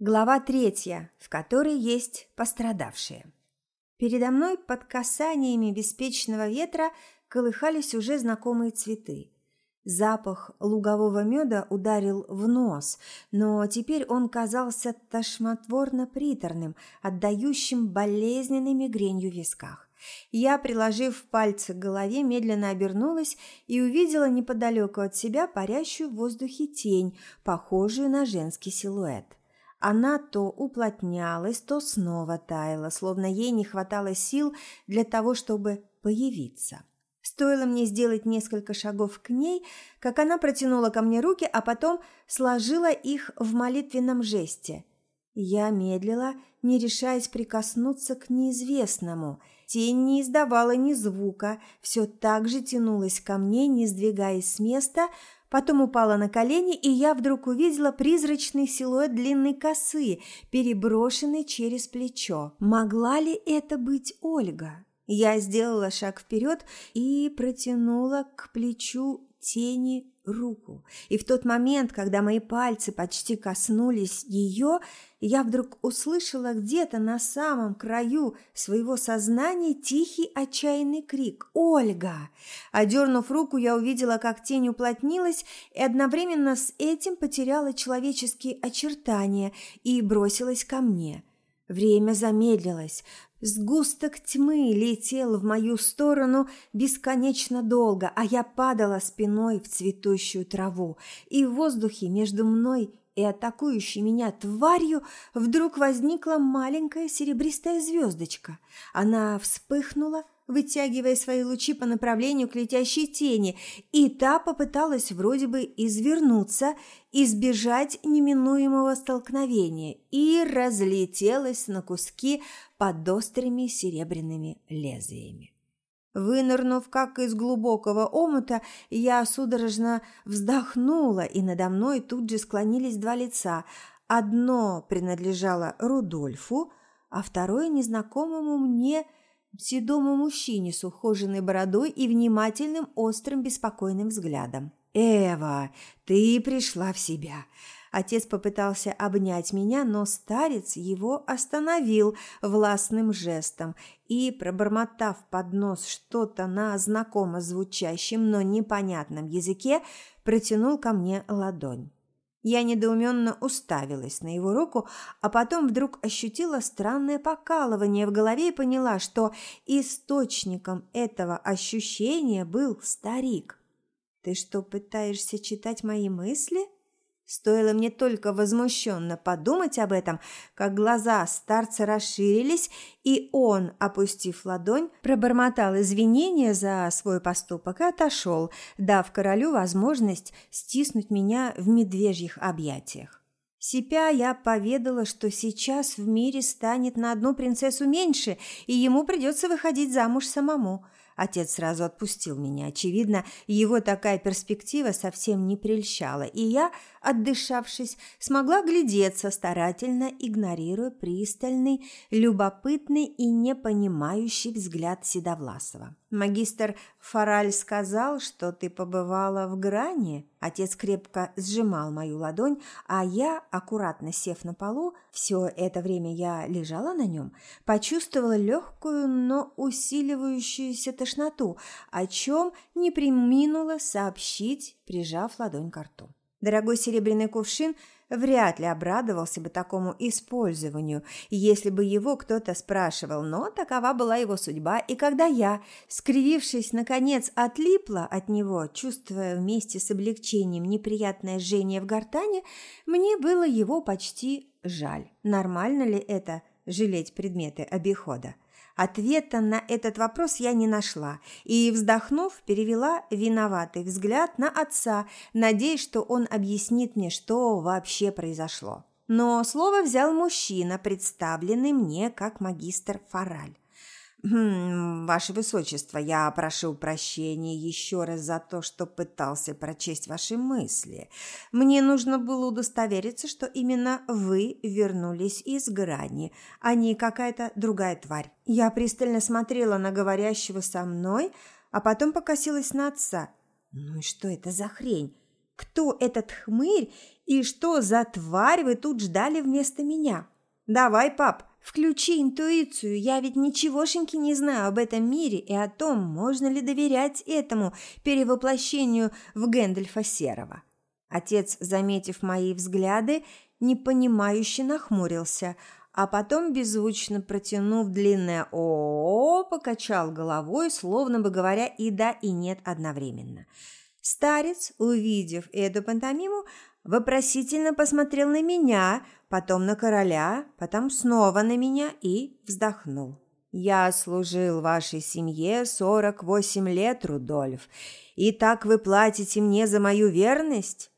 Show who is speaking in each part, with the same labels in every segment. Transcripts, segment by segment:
Speaker 1: Глава третья, в которой есть пострадавшие. Передо мной под касаниями беспечного ветра колыхались уже знакомые цветы. Запах лугового меда ударил в нос, но теперь он казался тошнотворно-приторным, отдающим болезненной мигренью в висках. Я, приложив пальцы к голове, медленно обернулась и увидела неподалеку от себя парящую в воздухе тень, похожую на женский силуэт. Она то уплотнялась, то снова таяла, словно ей не хватало сил для того, чтобы появиться. Стоило мне сделать несколько шагов к ней, как она протянула ко мне руки, а потом сложила их в молитвенном жесте. Я медлила, не решаясь прикоснуться к неизвестному. Тень не издавала ни звука, все так же тянулась ко мне, не сдвигаясь с места, Потом упала на колени, и я вдруг увидела призрачный силуэт длинной косы, переброшенный через плечо. Могла ли это быть Ольга? Я сделала шаг вперед и протянула к плечу тени руку. И в тот момент, когда мои пальцы почти коснулись ее, я вдруг услышала где-то на самом краю своего сознания тихий отчаянный крик «Ольга!». Одернув руку, я увидела, как тень уплотнилась и одновременно с этим потеряла человеческие очертания и бросилась ко мне. Время замедлилось, Сгусток тьмы летел в мою сторону бесконечно долго, а я падала спиной в цветущую траву, и в воздухе между мной и атакующей меня тварью вдруг возникла маленькая серебристая звездочка. Она вспыхнула, вытягивая свои лучи по направлению к летящей тени, и та попыталась вроде бы извернуться, избежать неминуемого столкновения и разлетелась на куски под острыми серебряными лезвиями. Вынырнув, как из глубокого омута, я судорожно вздохнула, и надо мной тут же склонились два лица. Одно принадлежало Рудольфу, а второе – незнакомому мне – седому мужчине с ухоженной бородой и внимательным, острым, беспокойным взглядом. «Эва, ты пришла в себя!» Отец попытался обнять меня, но старец его остановил властным жестом и, пробормотав под нос что-то на знакомо звучащем, но непонятном языке, протянул ко мне ладонь. Я недоуменно уставилась на его руку, а потом вдруг ощутила странное покалывание в голове и поняла, что источником этого ощущения был старик. «Ты что, пытаешься читать мои мысли?» Стоило мне только возмущенно подумать об этом, как глаза старца расширились, и он, опустив ладонь, пробормотал извинения за свой поступок и отошел, дав королю возможность стиснуть меня в медвежьих объятиях. Сипя я поведала, что сейчас в мире станет на одну принцессу меньше, и ему придется выходить замуж самому – Отец сразу отпустил меня. Очевидно, его такая перспектива совсем не прельщала, и я, отдышавшись, смогла глядеться, старательно игнорируя пристальный, любопытный и непонимающий взгляд Седовласова. Магистр Фараль сказал, что ты побывала в грани. Отец крепко сжимал мою ладонь, а я, аккуратно сев на полу, все это время я лежала на нем, почувствовала легкую, но усиливающуюся тошноту, о чем не приминула сообщить, прижав ладонь к рту. Дорогой серебряный кувшин – вряд ли обрадовался бы такому использованию, если бы его кто-то спрашивал, но такова была его судьба, и когда я, скривившись, наконец отлипла от него, чувствуя вместе с облегчением неприятное жжение в гортане, мне было его почти жаль. Нормально ли это – жалеть предметы обихода? Ответа на этот вопрос я не нашла и, вздохнув, перевела виноватый взгляд на отца, надеясь, что он объяснит мне, что вообще произошло. Но слово взял мужчина, представленный мне как магистр Фараль. «Хм, «Ваше Высочество, я прошу прощения еще раз за то, что пытался прочесть ваши мысли. Мне нужно было удостовериться, что именно вы вернулись из грани, а не какая-то другая тварь. Я пристально смотрела на говорящего со мной, а потом покосилась на отца. «Ну и что это за хрень? Кто этот хмырь и что за тварь вы тут ждали вместо меня? Давай, пап, включи интуицию. Я ведь ничегошеньки не знаю об этом мире и о том, можно ли доверять этому перевоплощению в Гэндальфа Серого. Отец, заметив мои взгляды, непонимающе нахмурился, а потом, беззвучно протянув длинное «О», покачал головой, словно бы говоря и да, и нет одновременно – Старец, увидев эту пантомиму, вопросительно посмотрел на меня, потом на короля, потом снова на меня и вздохнул. «Я служил вашей семье сорок восемь лет, Рудольф, и так вы платите мне за мою верность?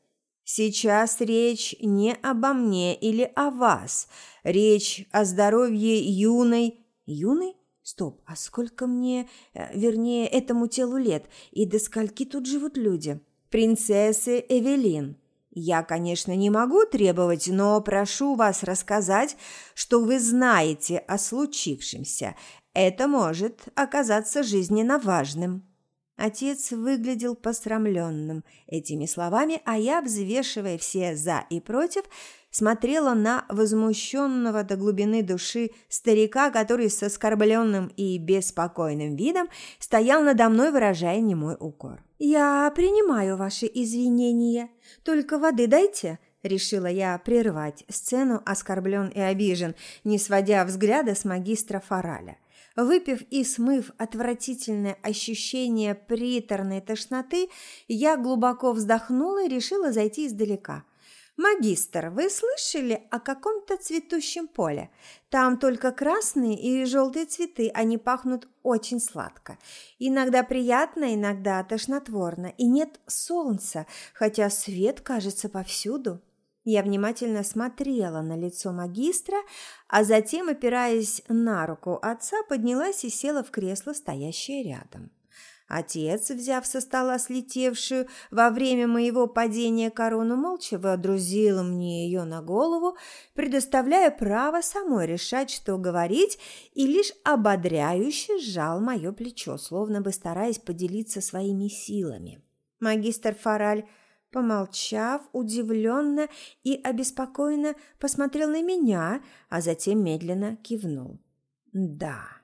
Speaker 1: Сейчас речь не обо мне или о вас, речь о здоровье юной...» «Юной? Стоп, а сколько мне, э, вернее, этому телу лет, и до скольки тут живут люди? Принцессы Эвелин. Я, конечно, не могу требовать, но прошу вас рассказать, что вы знаете о случившемся. Это может оказаться жизненно важным. Отец выглядел посрамленным этими словами, а я, взвешивая все «за» и «против», смотрела на возмущенного до глубины души старика, который с оскорбленным и беспокойным видом стоял надо мной, выражая немой укор. «Я принимаю ваши извинения, только воды дайте», – решила я прервать сцену «Оскорблен и обижен», не сводя взгляда с магистра Фораля. Выпив и смыв отвратительное ощущение приторной тошноты, я глубоко вздохнула и решила зайти издалека – «Магистр, вы слышали о каком-то цветущем поле? Там только красные и желтые цветы, они пахнут очень сладко. Иногда приятно, иногда тошнотворно, и нет солнца, хотя свет кажется повсюду». Я внимательно смотрела на лицо магистра, а затем, опираясь на руку отца, поднялась и села в кресло, стоящее рядом. Отец, взяв со стола слетевшую во время моего падения корону, молча водрузил мне ее на голову, предоставляя право самой решать, что говорить, и лишь ободряюще сжал мое плечо, словно бы стараясь поделиться своими силами. Магистр Фараль Помолчав, удивленно и обеспокоенно посмотрел на меня, а затем медленно кивнул. «Да,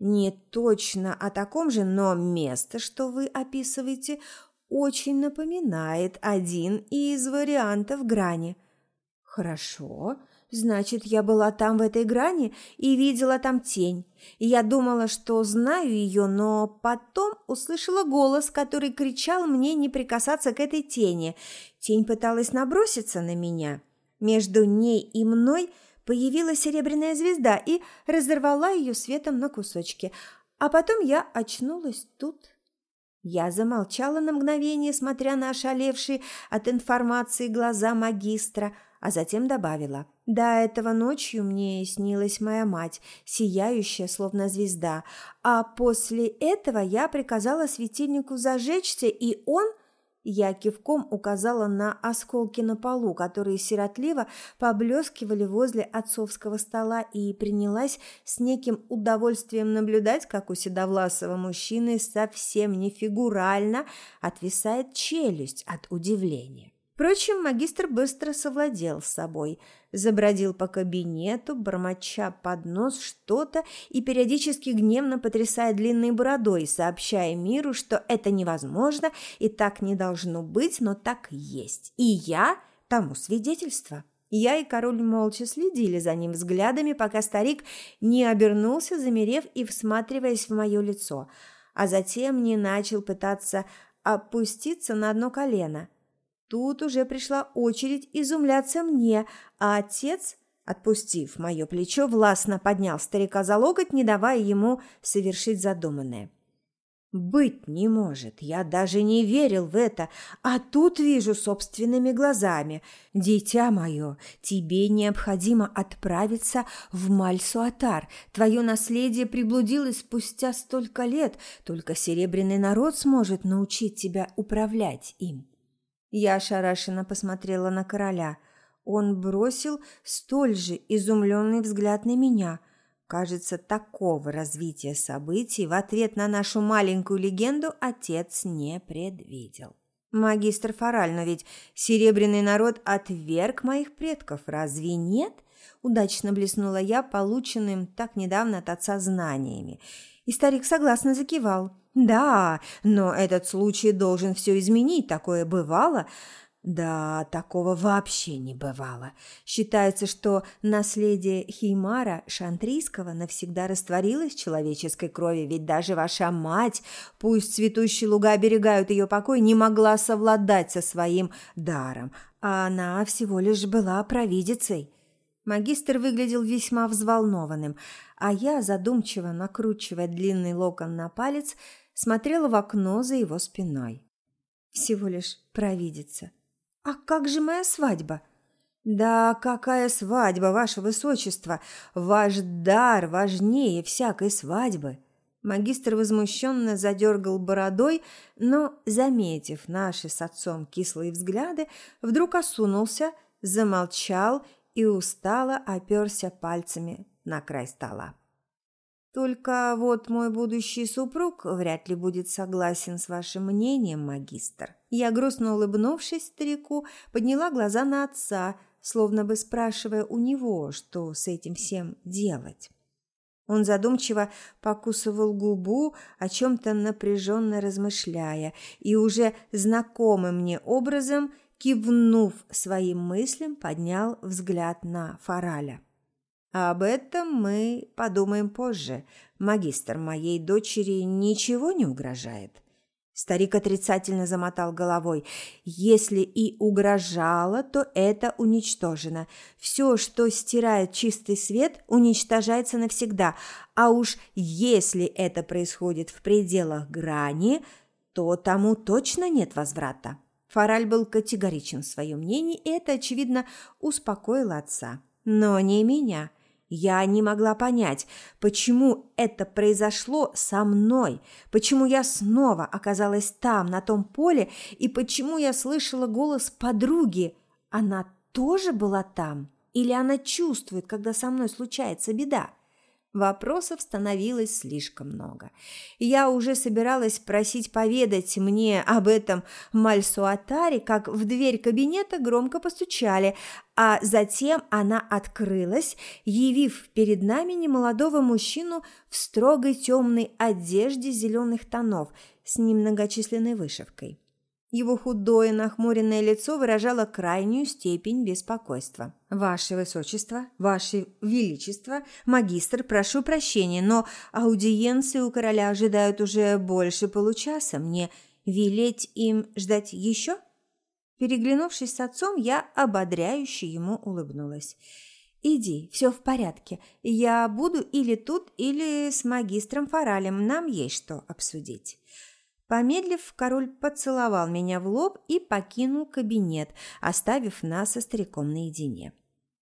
Speaker 1: не точно о таком же, но место, что вы описываете, очень напоминает один из вариантов грани. Хорошо, значит, я была там в этой грани и видела там тень. я думала, что знаю ее, но потом услышала голос, который кричал мне не прикасаться к этой тени. Тень пыталась наброситься на меня. Между ней и мной – появилась серебряная звезда и разорвала ее светом на кусочки. А потом я очнулась тут. Я замолчала на мгновение, смотря на ошалевшие от информации глаза магистра, а затем добавила. До этого ночью мне снилась моя мать, сияющая, словно звезда, а после этого я приказала светильнику зажечься, и он я кивком указала на осколки на полу, которые сиротливо поблескивали возле отцовского стола, и принялась с неким удовольствием наблюдать, как у седовласого мужчины совсем не фигурально отвисает челюсть от удивления. Впрочем, магистр быстро совладел с собой, забродил по кабинету, бормоча под нос что-то и периодически гневно потрясая длинной бородой, сообщая миру, что это невозможно и так не должно быть, но так есть. И я тому свидетельство. Я и король молча следили за ним взглядами, пока старик не обернулся, замерев и всматриваясь в мое лицо, а затем не начал пытаться опуститься на одно колено – Тут уже пришла очередь изумляться мне, а отец, отпустив мое плечо, властно поднял старика за локоть, не давая ему совершить задуманное. «Быть не может, я даже не верил в это, а тут вижу собственными глазами. Дитя мое, тебе необходимо отправиться в Мальсуатар. Твое наследие приблудилось спустя столько лет, только серебряный народ сможет научить тебя управлять им». Я ошарашенно посмотрела на короля. Он бросил столь же изумленный взгляд на меня. Кажется, такого развития событий в ответ на нашу маленькую легенду отец не предвидел. Магистр Фараль, но ведь серебряный народ отверг моих предков, разве нет? Удачно блеснула я полученным так недавно от отца знаниями. И старик согласно закивал. Да, но этот случай должен все изменить, такое бывало. Да, такого вообще не бывало. Считается, что наследие Хеймара Шантрийского навсегда растворилось в человеческой крови, ведь даже ваша мать, пусть цветущие луга оберегают ее покой, не могла совладать со своим даром, а она всего лишь была провидицей. Магистр выглядел весьма взволнованным, а я, задумчиво накручивая длинный локон на палец, смотрела в окно за его спиной. Всего лишь провидица. «А как же моя свадьба?» «Да какая свадьба, ваше высочество! Ваш дар важнее всякой свадьбы!» Магистр возмущенно задергал бородой, но, заметив наши с отцом кислые взгляды, вдруг осунулся, замолчал и устало оперся пальцами на край стола. Только вот мой будущий супруг вряд ли будет согласен с вашим мнением, магистр. Я грустно улыбнувшись старику, подняла глаза на отца, словно бы спрашивая у него, что с этим всем делать. Он задумчиво покусывал губу, о чем-то напряженно размышляя, и уже знакомым мне образом, кивнув своим мыслям, поднял взгляд на Фараля. Об этом мы подумаем позже. Магистр моей дочери ничего не угрожает. Старик отрицательно замотал головой. Если и угрожало, то это уничтожено. Все, что стирает чистый свет, уничтожается навсегда. А уж если это происходит в пределах грани, то тому точно нет возврата. Фараль был категоричен в своем мнении, и это, очевидно, успокоило отца. Но не меня. Я не могла понять, почему это произошло со мной, почему я снова оказалась там, на том поле, и почему я слышала голос подруги. Она тоже была там? Или она чувствует, когда со мной случается беда? Вопросов становилось слишком много. Я уже собиралась просить поведать мне об этом Мальсуатаре, как в дверь кабинета громко постучали, а затем она открылась, явив перед нами немолодого мужчину в строгой темной одежде зеленых тонов с немногочисленной вышивкой. Его худое нахмуренное лицо выражало крайнюю степень беспокойства. «Ваше Высочество, Ваше Величество, магистр, прошу прощения, но аудиенции у короля ожидают уже больше получаса. Мне велеть им ждать еще?» Переглянувшись с отцом, я ободряюще ему улыбнулась. «Иди, все в порядке. Я буду или тут, или с магистром Фаралем. Нам есть что обсудить». Помедлив, король поцеловал меня в лоб и покинул кабинет, оставив нас со стариком наедине.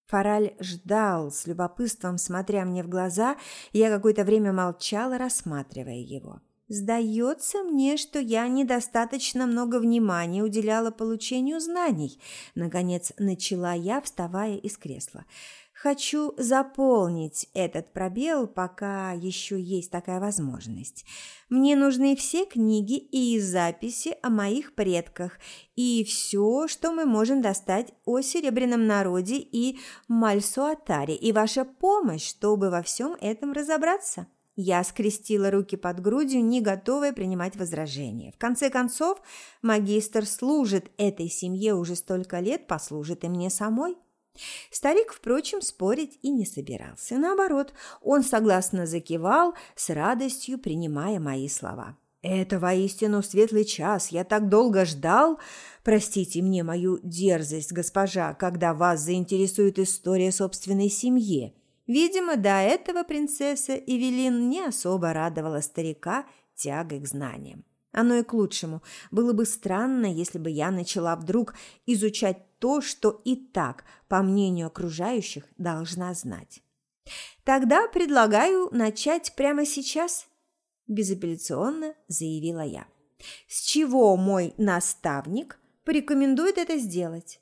Speaker 1: Фараль ждал, с любопытством смотря мне в глаза, я какое-то время молчала, рассматривая его. «Сдается мне, что я недостаточно много внимания уделяла получению знаний», наконец начала я, вставая из кресла. Хочу заполнить этот пробел, пока еще есть такая возможность. Мне нужны все книги и записи о моих предках и все, что мы можем достать о Серебряном народе и Мальсуатаре, и ваша помощь, чтобы во всем этом разобраться. Я скрестила руки под грудью, не готовая принимать возражения. В конце концов, магистр служит этой семье уже столько лет, послужит и мне самой. Старик, впрочем, спорить и не собирался. Наоборот, он согласно закивал, с радостью принимая мои слова. «Это воистину светлый час. Я так долго ждал. Простите мне мою дерзость, госпожа, когда вас заинтересует история собственной семьи». Видимо, до этого принцесса Эвелин не особо радовала старика тягой к знаниям. Оно и к лучшему. Было бы странно, если бы я начала вдруг изучать то, что и так, по мнению окружающих, должна знать. Тогда предлагаю начать прямо сейчас, безапелляционно заявила я. С чего мой наставник порекомендует это сделать?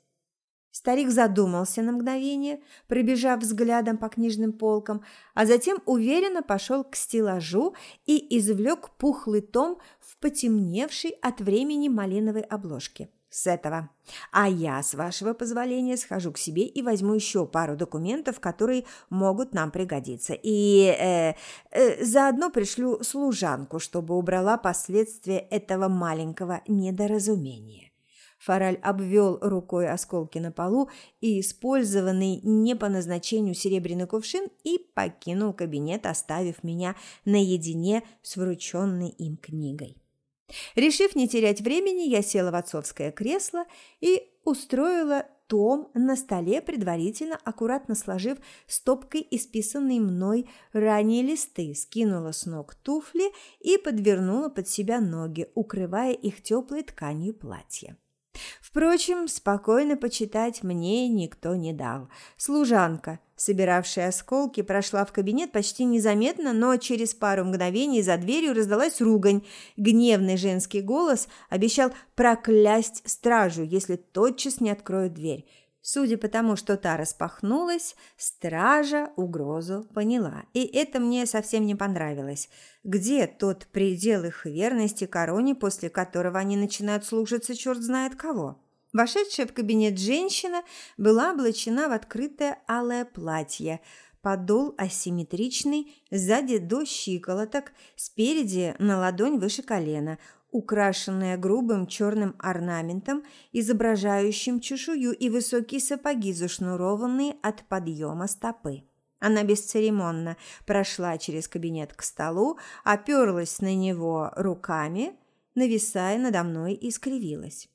Speaker 1: Старик задумался на мгновение, пробежав взглядом по книжным полкам, а затем уверенно пошел к стеллажу и извлек пухлый том в потемневшей от времени малиновой обложке. С этого. А я, с вашего позволения, схожу к себе и возьму еще пару документов, которые могут нам пригодиться. И э, э, заодно пришлю служанку, чтобы убрала последствия этого маленького недоразумения. Фораль обвел рукой осколки на полу и использованный не по назначению серебряный кувшин и покинул кабинет, оставив меня наедине с врученной им книгой. Решив не терять времени, я села в отцовское кресло и устроила том на столе, предварительно аккуратно сложив стопкой исписанные мной ранее листы, скинула с ног туфли и подвернула под себя ноги, укрывая их теплой тканью платья. Впрочем, спокойно почитать мне никто не дал. Служанка, собиравшая осколки, прошла в кабинет почти незаметно, но через пару мгновений за дверью раздалась ругань. Гневный женский голос обещал проклясть стражу, если тотчас не откроют дверь. Судя по тому, что та распахнулась, стража угрозу поняла, и это мне совсем не понравилось. Где тот предел их верности короне, после которого они начинают слушаться черт знает кого? Вошедшая в кабинет женщина была облачена в открытое алое платье, подол асимметричный, сзади до щиколоток, спереди на ладонь выше колена – украшенная грубым черным орнаментом, изображающим чешую и высокие сапоги, зашнурованные от подъема стопы. Она бесцеремонно прошла через кабинет к столу, оперлась на него руками, нависая надо мной и скривилась.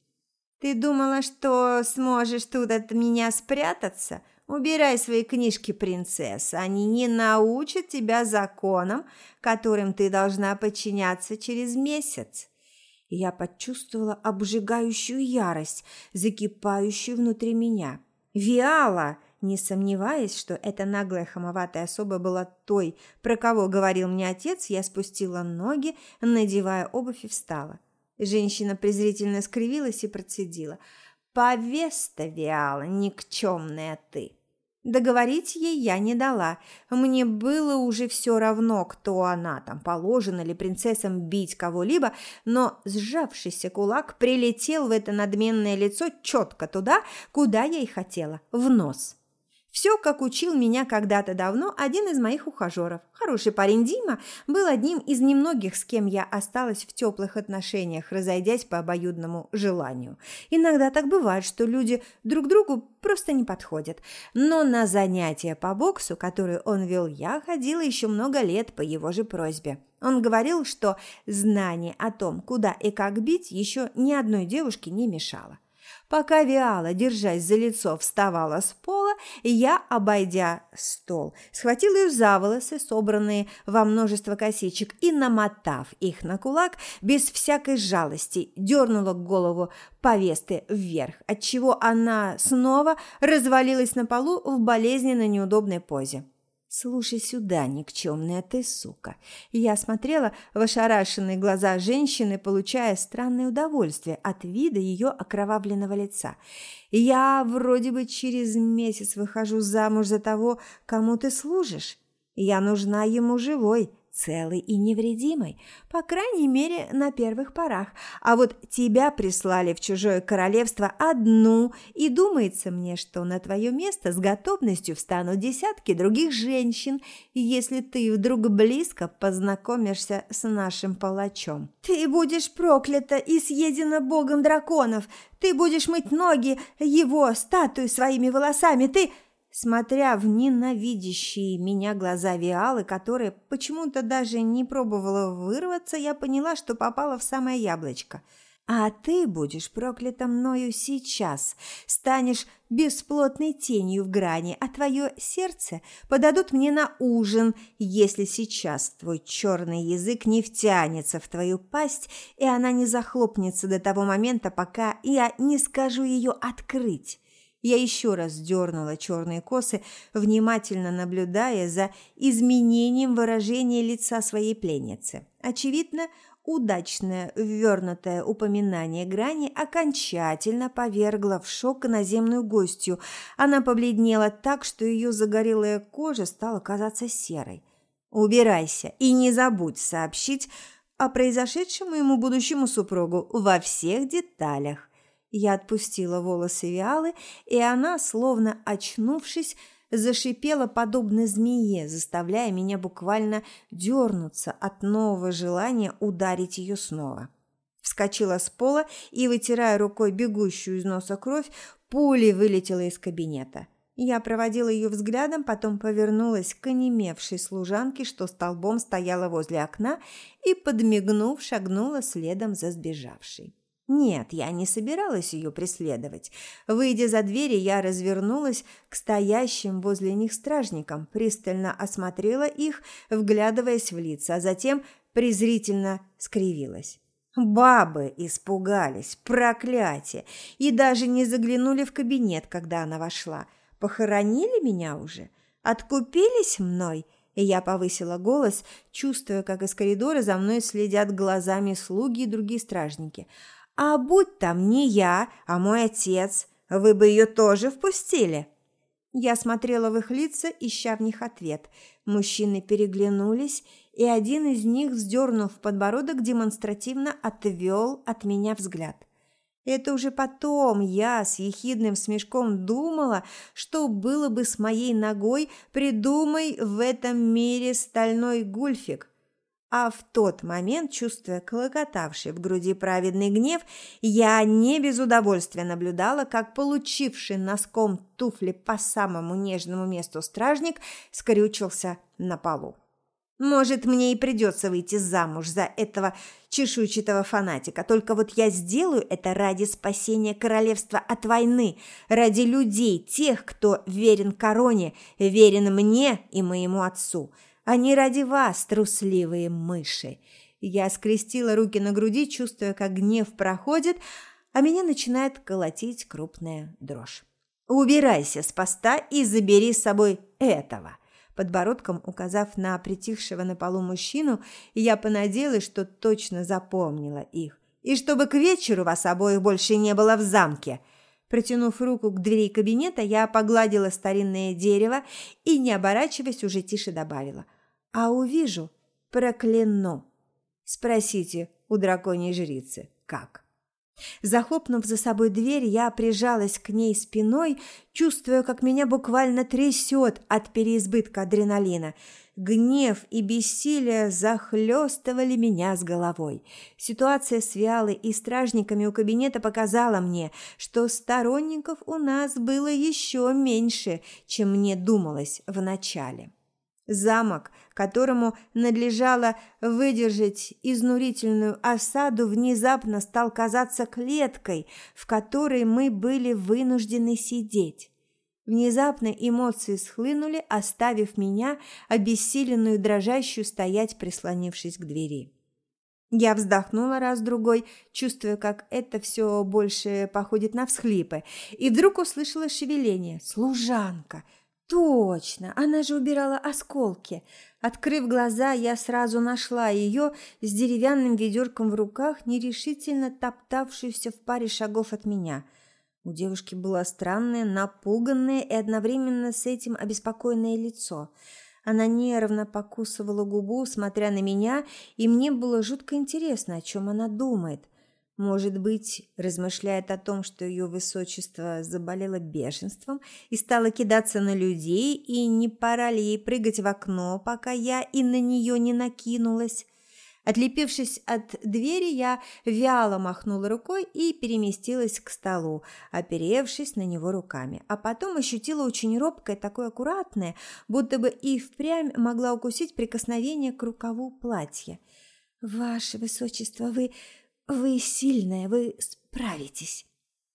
Speaker 1: «Ты думала, что сможешь тут от меня спрятаться? Убирай свои книжки, принцесса, они не научат тебя законам, которым ты должна подчиняться через месяц» я почувствовала обжигающую ярость, закипающую внутри меня. «Виала!» Не сомневаясь, что эта наглая хамоватая особа была той, про кого говорил мне отец, я спустила ноги, надевая обувь и встала. Женщина презрительно скривилась и процедила. «Повеста, Виала, никчемная ты!» Договорить ей я не дала. Мне было уже все равно, кто она, там положено ли принцессам бить кого-либо, но сжавшийся кулак прилетел в это надменное лицо четко туда, куда я и хотела, в нос. Все, как учил меня когда-то давно один из моих ухажеров. Хороший парень Дима был одним из немногих, с кем я осталась в теплых отношениях, разойдясь по обоюдному желанию. Иногда так бывает, что люди друг другу просто не подходят. Но на занятия по боксу, которые он вел, я ходила еще много лет по его же просьбе. Он говорил, что знание о том, куда и как бить, еще ни одной девушке не мешало. Пока Виала, держась за лицо, вставала с пола, я, обойдя стол, схватила ее за волосы, собранные во множество косичек, и, намотав их на кулак, без всякой жалости, дернула голову повесты вверх, отчего она снова развалилась на полу в болезненно неудобной позе. «Слушай сюда, никчемная ты сука!» Я смотрела в ошарашенные глаза женщины, получая странное удовольствие от вида ее окровавленного лица. «Я вроде бы через месяц выхожу замуж за того, кому ты служишь. Я нужна ему живой, целый и невредимый, по крайней мере, на первых порах. А вот тебя прислали в чужое королевство одну, и думается мне, что на твое место с готовностью встанут десятки других женщин, если ты вдруг близко познакомишься с нашим палачом. Ты будешь проклята и съедена богом драконов, ты будешь мыть ноги его статуи своими волосами, ты смотря в ненавидящие меня глаза Виалы, которая почему-то даже не пробовала вырваться, я поняла, что попала в самое яблочко. А ты будешь проклята мною сейчас, станешь бесплотной тенью в грани, а твое сердце подадут мне на ужин, если сейчас твой черный язык не втянется в твою пасть, и она не захлопнется до того момента, пока я не скажу ее открыть. Я еще раз дернула черные косы, внимательно наблюдая за изменением выражения лица своей пленницы. Очевидно, удачное ввернутое упоминание грани окончательно повергло в шок наземную гостью. Она побледнела так, что ее загорелая кожа стала казаться серой. «Убирайся и не забудь сообщить о произошедшем моему будущему супругу во всех деталях». Я отпустила волосы Виалы, и она, словно очнувшись, зашипела подобно змее, заставляя меня буквально дернуться от нового желания ударить ее снова. Вскочила с пола и, вытирая рукой бегущую из носа кровь, пулей вылетела из кабинета. Я проводила ее взглядом, потом повернулась к онемевшей служанке, что столбом стояла возле окна, и, подмигнув, шагнула следом за сбежавшей. Нет, я не собиралась ее преследовать. Выйдя за двери, я развернулась к стоящим возле них стражникам, пристально осмотрела их, вглядываясь в лица, а затем презрительно скривилась. Бабы испугались, проклятие, и даже не заглянули в кабинет, когда она вошла. Похоронили меня уже? Откупились мной? И я повысила голос, чувствуя, как из коридора за мной следят глазами слуги и другие стражники – а будь там не я, а мой отец, вы бы ее тоже впустили. Я смотрела в их лица, ища в них ответ. Мужчины переглянулись, и один из них, вздернув подбородок, демонстративно отвел от меня взгляд. Это уже потом я с ехидным смешком думала, что было бы с моей ногой, придумай в этом мире стальной гульфик. А в тот момент, чувствуя клокотавший в груди праведный гнев, я не без удовольствия наблюдала, как получивший носком туфли по самому нежному месту стражник скрючился на полу. Может, мне и придется выйти замуж за этого чешуйчатого фанатика, только вот я сделаю это ради спасения королевства от войны, ради людей, тех, кто верен короне, верен мне и моему отцу – а не ради вас, трусливые мыши. Я скрестила руки на груди, чувствуя, как гнев проходит, а меня начинает колотить крупная дрожь. Убирайся с поста и забери с собой этого. Подбородком указав на притихшего на полу мужчину, я понадеялась, что точно запомнила их. И чтобы к вечеру вас обоих больше не было в замке – Протянув руку к двери кабинета, я погладила старинное дерево и, не оборачиваясь, уже тише добавила. «А увижу, прокляну. Спросите у драконьей жрицы, как?» Захлопнув за собой дверь, я прижалась к ней спиной, чувствуя, как меня буквально трясет от переизбытка адреналина – Гнев и бессилие захлестывали меня с головой. Ситуация с Виалой и стражниками у кабинета показала мне, что сторонников у нас было еще меньше, чем мне думалось вначале. Замок, которому надлежало выдержать изнурительную осаду, внезапно стал казаться клеткой, в которой мы были вынуждены сидеть. Внезапно эмоции схлынули, оставив меня, обессиленную дрожащую, стоять, прислонившись к двери. Я вздохнула раз-другой, чувствуя, как это все больше походит на всхлипы, и вдруг услышала шевеление. «Служанка!» «Точно! Она же убирала осколки!» Открыв глаза, я сразу нашла ее с деревянным ведерком в руках, нерешительно топтавшуюся в паре шагов от меня – у девушки было странное, напуганное и одновременно с этим обеспокоенное лицо. Она нервно покусывала губу, смотря на меня, и мне было жутко интересно, о чем она думает. Может быть, размышляет о том, что ее высочество заболело бешенством и стало кидаться на людей, и не пора ли ей прыгать в окно, пока я и на нее не накинулась. Отлепившись от двери, я вяло махнула рукой и переместилась к столу, оперевшись на него руками. А потом ощутила очень робкое, такое аккуратное, будто бы и впрямь могла укусить прикосновение к рукаву платья. «Ваше высочество, вы... вы сильная, вы справитесь».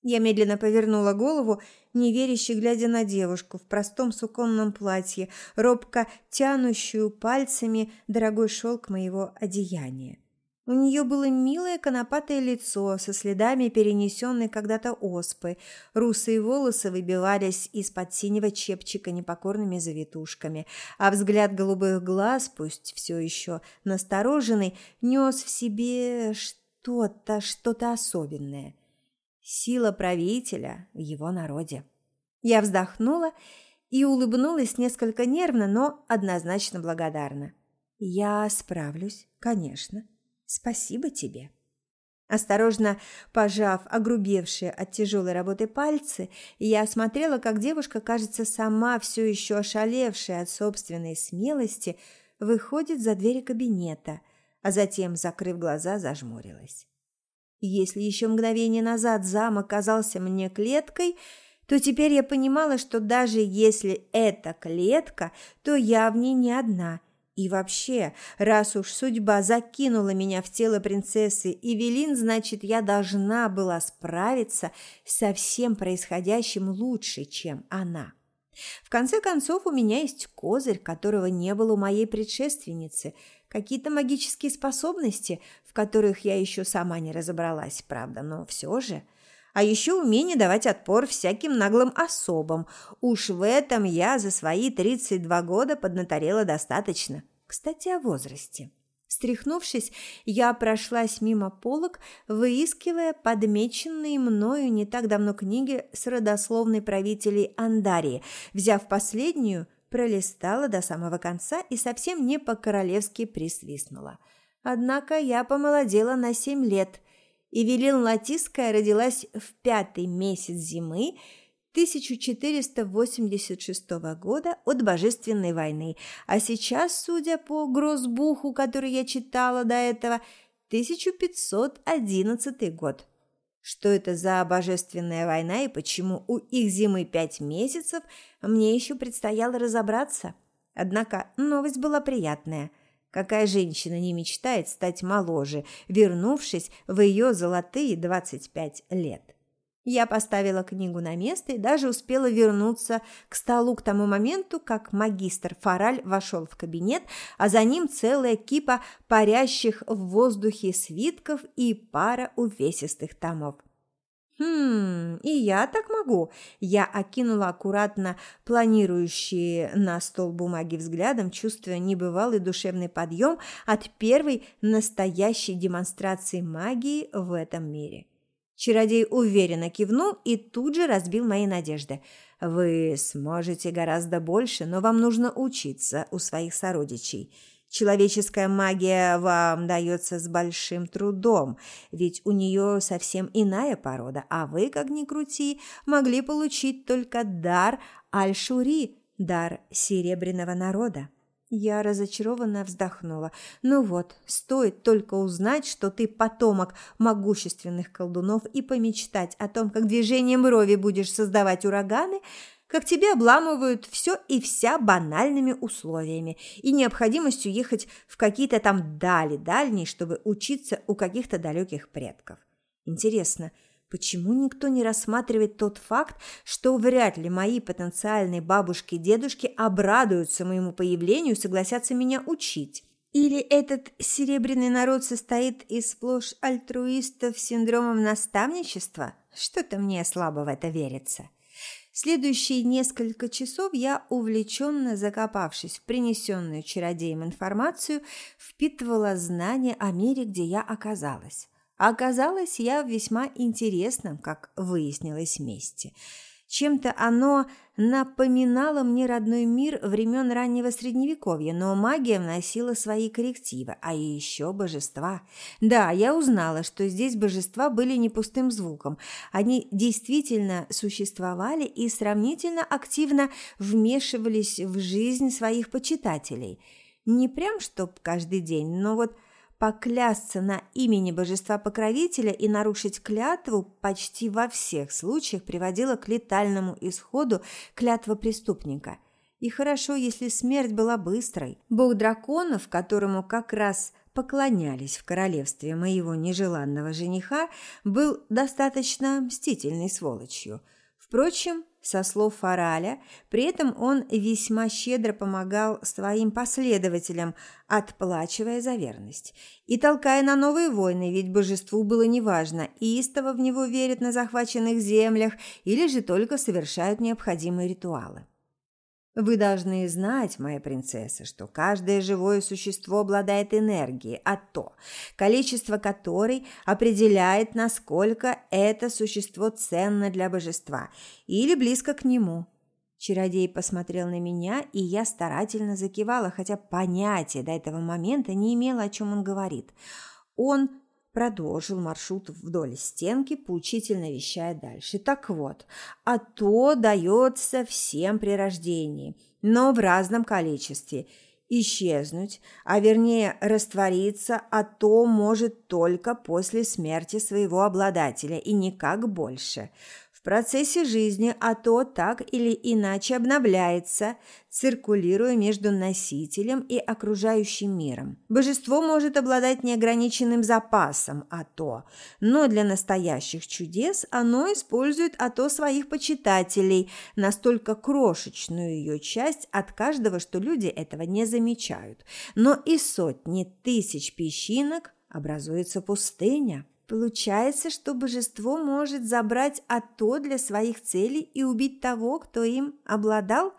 Speaker 1: Я медленно повернула голову, неверяще глядя на девушку в простом суконном платье, робко тянущую пальцами дорогой шелк моего одеяния. У нее было милое конопатое лицо со следами перенесенной когда-то оспы. Русые волосы выбивались из-под синего чепчика непокорными завитушками, а взгляд голубых глаз, пусть все еще настороженный, нес в себе что-то, что-то особенное. Сила правителя в его народе. Я вздохнула и улыбнулась несколько нервно, но однозначно благодарна. «Я справлюсь, конечно». Спасибо тебе. Осторожно пожав огрубевшие от тяжелой работы пальцы, я осмотрела, как девушка, кажется, сама все еще ошалевшая от собственной смелости, выходит за двери кабинета, а затем, закрыв глаза, зажмурилась. Если еще мгновение назад замок казался мне клеткой, то теперь я понимала, что даже если это клетка, то я в ней не одна – и вообще, раз уж судьба закинула меня в тело принцессы Эвелин, значит, я должна была справиться со всем происходящим лучше, чем она. В конце концов, у меня есть козырь, которого не было у моей предшественницы, какие-то магические способности, в которых я еще сама не разобралась, правда, но все же – а еще умение давать отпор всяким наглым особам. Уж в этом я за свои 32 года поднаторела достаточно. Кстати, о возрасте. Встряхнувшись, я прошлась мимо полок, выискивая подмеченные мною не так давно книги с родословной правителей Андарии. Взяв последнюю, пролистала до самого конца и совсем не по-королевски присвистнула. Однако я помолодела на семь лет – Эвелин Латиская родилась в пятый месяц зимы 1486 года от Божественной войны, а сейчас, судя по грозбуху, который я читала до этого, 1511 год. Что это за божественная война и почему у их зимы пять месяцев, мне еще предстояло разобраться. Однако новость была приятная – Какая женщина не мечтает стать моложе, вернувшись в ее золотые 25 лет? Я поставила книгу на место и даже успела вернуться к столу к тому моменту, как магистр Фараль вошел в кабинет, а за ним целая кипа парящих в воздухе свитков и пара увесистых томов. «Хм, и я так могу». Я окинула аккуратно планирующие на стол бумаги взглядом, чувствуя небывалый душевный подъем от первой настоящей демонстрации магии в этом мире. Чародей уверенно кивнул и тут же разбил мои надежды. «Вы сможете гораздо больше, но вам нужно учиться у своих сородичей». Человеческая магия вам дается с большим трудом, ведь у нее совсем иная порода, а вы, как ни крути, могли получить только дар Аль-Шури, дар серебряного народа. Я разочарованно вздохнула. Ну вот, стоит только узнать, что ты потомок могущественных колдунов и помечтать о том, как движением брови будешь создавать ураганы – как тебе обламывают все и вся банальными условиями и необходимостью ехать в какие-то там дали дальние, чтобы учиться у каких-то далеких предков. Интересно, почему никто не рассматривает тот факт, что вряд ли мои потенциальные бабушки и дедушки обрадуются моему появлению и согласятся меня учить? Или этот серебряный народ состоит из сплошь альтруистов с синдромом наставничества? Что-то мне слабо в это верится. Следующие несколько часов я, увлеченно закопавшись в принесенную чародеем информацию, впитывала знания о мире, где я оказалась. Оказалась я в весьма интересном, как выяснилось, месте – чем-то оно напоминало мне родной мир времен раннего Средневековья, но магия вносила свои коррективы, а еще божества. Да, я узнала, что здесь божества были не пустым звуком. Они действительно существовали и сравнительно активно вмешивались в жизнь своих почитателей. Не прям чтоб каждый день, но вот – поклясться на имени божества-покровителя и нарушить клятву почти во всех случаях приводило к летальному исходу клятва преступника. И хорошо, если смерть была быстрой. Бог драконов, которому как раз поклонялись в королевстве моего нежеланного жениха, был достаточно мстительной сволочью. Впрочем, Со слов Фараля, при этом он весьма щедро помогал своим последователям, отплачивая за верность. И толкая на новые войны, ведь божеству было неважно, истово в него верят на захваченных землях или же только совершают необходимые ритуалы. Вы должны знать, моя принцесса, что каждое живое существо обладает энергией, а то, количество которой определяет, насколько это существо ценно для божества или близко к нему. Чародей посмотрел на меня, и я старательно закивала, хотя понятия до этого момента не имела, о чем он говорит. Он продолжил маршрут вдоль стенки, поучительно вещая дальше. Так вот, а то дается всем при рождении, но в разном количестве. Исчезнуть, а вернее раствориться, а то может только после смерти своего обладателя и никак больше – процессе жизни, а то так или иначе обновляется, циркулируя между носителем и окружающим миром. Божество может обладать неограниченным запасом а то, но для настоящих чудес оно использует а то своих почитателей, настолько крошечную ее часть от каждого, что люди этого не замечают. Но и сотни тысяч песчинок образуется пустыня. Получается, что божество может забрать ато для своих целей и убить того, кто им обладал?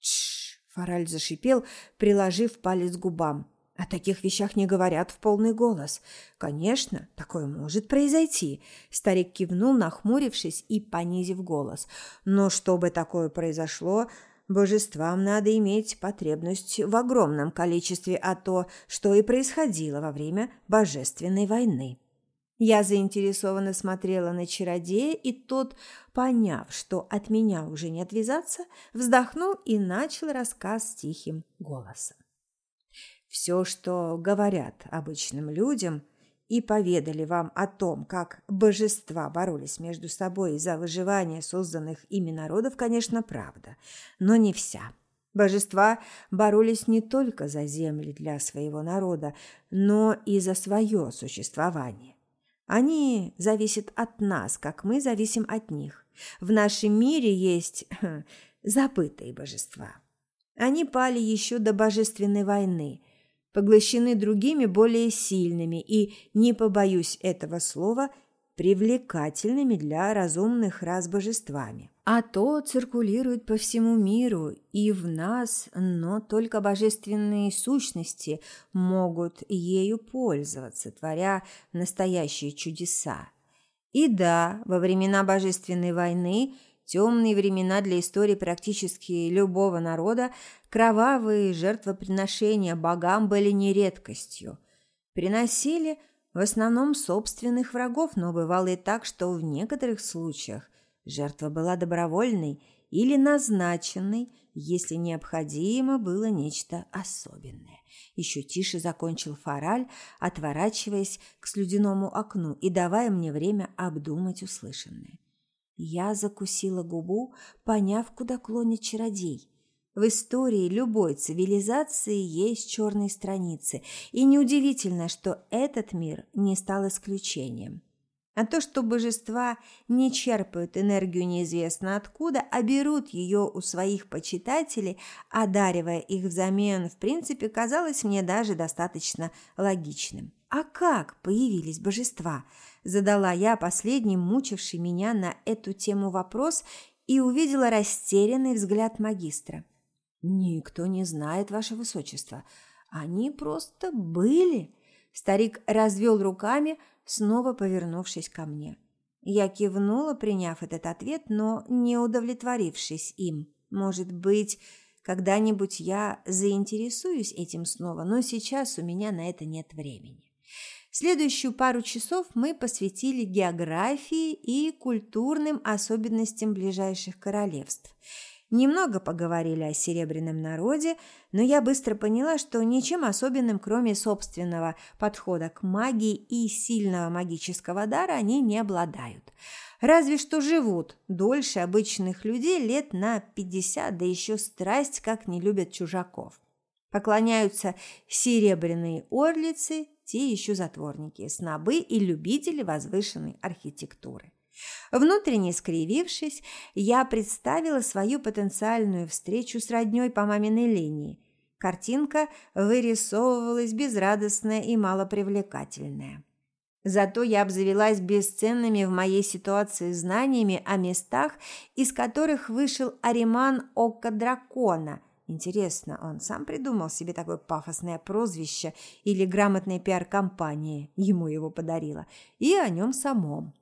Speaker 1: Тш! Фараль зашипел, приложив палец к губам. О таких вещах не говорят в полный голос. Конечно, такое может произойти. Старик кивнул, нахмурившись и понизив голос. Но чтобы такое произошло, божествам надо иметь потребность в огромном количестве, а то, что и происходило во время божественной войны. Я заинтересованно смотрела на чародея, и тот, поняв, что от меня уже не отвязаться, вздохнул и начал рассказ тихим голосом. Все, что говорят обычным людям, и поведали вам о том, как божества боролись между собой за выживание созданных ими народов, конечно, правда, но не вся. Божества боролись не только за земли для своего народа, но и за свое существование. Они зависят от нас, как мы зависим от них. В нашем мире есть забытые божества. Они пали еще до божественной войны, поглощены другими более сильными и, не побоюсь этого слова, привлекательными для разумных рас божествами а то циркулирует по всему миру и в нас, но только божественные сущности могут ею пользоваться, творя настоящие чудеса. И да, во времена Божественной войны, темные времена для истории практически любого народа, кровавые жертвоприношения богам были не редкостью. Приносили в основном собственных врагов, но бывало и так, что в некоторых случаях Жертва была добровольной или назначенной, если необходимо было нечто особенное. Еще тише закончил Фараль, отворачиваясь к слюдяному окну и давая мне время обдумать услышанное. Я закусила губу, поняв, куда клонит чародей. В истории любой цивилизации есть черные страницы, и неудивительно, что этот мир не стал исключением. А то, что божества не черпают энергию неизвестно откуда, а берут ее у своих почитателей, одаривая их взамен, в принципе, казалось мне даже достаточно логичным. «А как появились божества?» – задала я последний, мучивший меня на эту тему вопрос, и увидела растерянный взгляд магистра. «Никто не знает, ваше высочество. Они просто были». Старик развел руками – снова повернувшись ко мне. Я кивнула, приняв этот ответ, но не удовлетворившись им. Может быть, когда-нибудь я заинтересуюсь этим снова, но сейчас у меня на это нет времени. Следующую пару часов мы посвятили географии и культурным особенностям ближайших королевств – Немного поговорили о серебряном народе, но я быстро поняла, что ничем особенным, кроме собственного подхода к магии и сильного магического дара, они не обладают. Разве что живут дольше обычных людей лет на 50, да еще страсть как не любят чужаков. Поклоняются серебряные орлицы, те еще затворники, снобы и любители возвышенной архитектуры. Внутренне скривившись, я представила свою потенциальную встречу с роднёй по маминой линии. Картинка вырисовывалась безрадостная и малопривлекательная. Зато я обзавелась бесценными в моей ситуации знаниями о местах, из которых вышел Ариман Ока Дракона. Интересно, он сам придумал себе такое пафосное прозвище или грамотная пиар-компания ему его подарила, и о нем самом.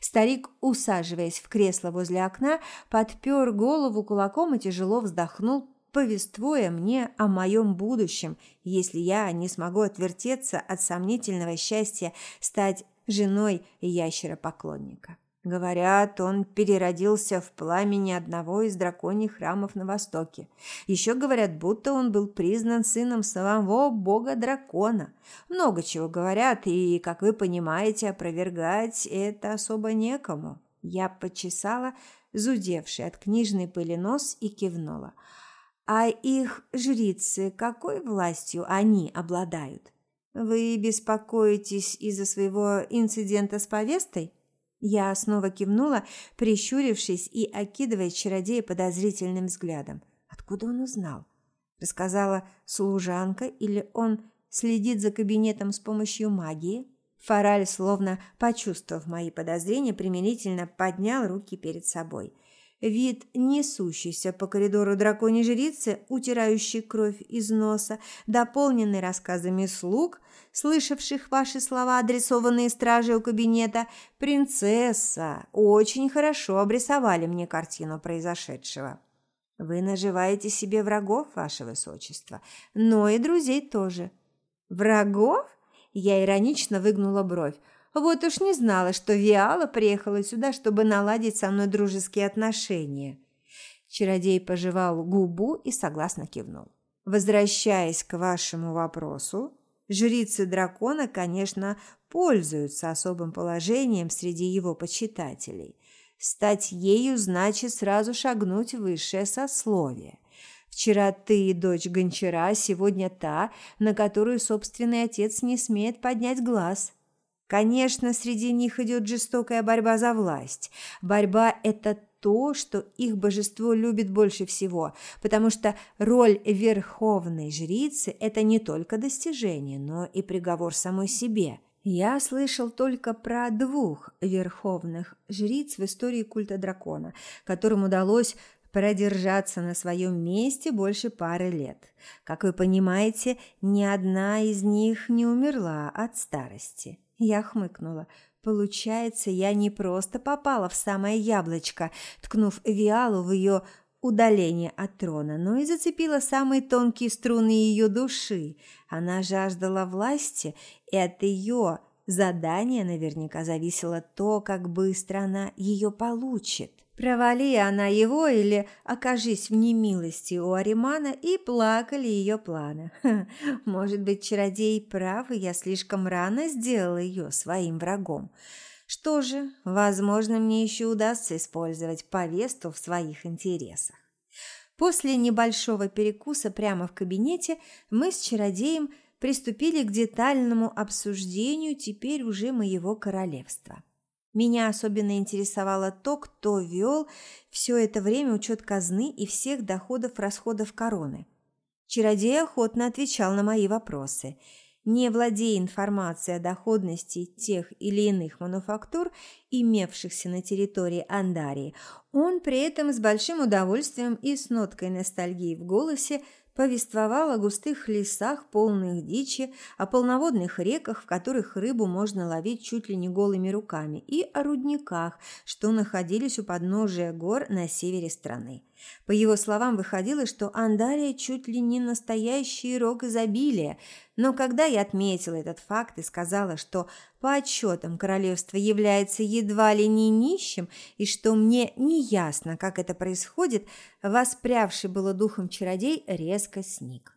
Speaker 1: Старик, усаживаясь в кресло возле окна, подпер голову кулаком и тяжело вздохнул, повествуя мне о моем будущем, если я не смогу отвертеться от сомнительного счастья стать женой ящера-поклонника. Говорят, он переродился в пламени одного из драконьих храмов на Востоке. Еще говорят, будто он был признан сыном самого бога-дракона. Много чего говорят, и, как вы понимаете, опровергать это особо некому. Я почесала зудевший от книжной пыли нос и кивнула. А их жрицы какой властью они обладают? Вы беспокоитесь из-за своего инцидента с повестой? Я снова кивнула, прищурившись и окидывая чародея подозрительным взглядом. Откуда он узнал? Рассказала служанка или он следит за кабинетом с помощью магии? Фараль, словно почувствовав мои подозрения, примирительно поднял руки перед собой. Вид несущейся по коридору драконьей жрицы, утирающей кровь из носа, дополненный рассказами слуг, слышавших ваши слова, адресованные страже у кабинета, принцесса, очень хорошо обрисовали мне картину произошедшего. Вы наживаете себе врагов, ваше высочество, но и друзей тоже. Врагов? Я иронично выгнула бровь. Вот уж не знала, что Виала приехала сюда, чтобы наладить со мной дружеские отношения. Чародей пожевал губу и согласно кивнул. Возвращаясь к вашему вопросу, жрицы дракона, конечно, пользуются особым положением среди его почитателей. Стать ею значит сразу шагнуть в высшее сословие. Вчера ты дочь гончара, сегодня та, на которую собственный отец не смеет поднять глаз – Конечно, среди них идет жестокая борьба за власть. Борьба – это то, что их божество любит больше всего, потому что роль верховной жрицы – это не только достижение, но и приговор самой себе. Я слышал только про двух верховных жриц в истории культа дракона, которым удалось продержаться на своем месте больше пары лет. Как вы понимаете, ни одна из них не умерла от старости. Я хмыкнула. Получается, я не просто попала в самое яблочко, ткнув Виалу в ее удаление от трона, но и зацепила самые тонкие струны ее души. Она жаждала власти, и от ее задания наверняка зависело то, как быстро она ее получит. Провали она его или окажись в немилости у Аримана, и плакали ее планы. может быть, чародей прав, и я слишком рано сделала ее своим врагом. Что же, возможно, мне еще удастся использовать повесту в своих интересах. После небольшого перекуса прямо в кабинете мы с чародеем приступили к детальному обсуждению теперь уже моего королевства. Меня особенно интересовало то, кто вел все это время учет казны и всех доходов-расходов короны. Чародей охотно отвечал на мои вопросы. Не владея информацией о доходности тех или иных мануфактур, имевшихся на территории Андарии, он при этом с большим удовольствием и с ноткой ностальгии в голосе повествовал о густых лесах, полных дичи, о полноводных реках, в которых рыбу можно ловить чуть ли не голыми руками, и о рудниках, что находились у подножия гор на севере страны. По его словам, выходило, что Андария чуть ли не настоящий рог изобилия, но когда я отметила этот факт и сказала, что по отчетам королевство является едва ли не нищим и что мне не ясно, как это происходит, воспрявший было духом чародей резко сник.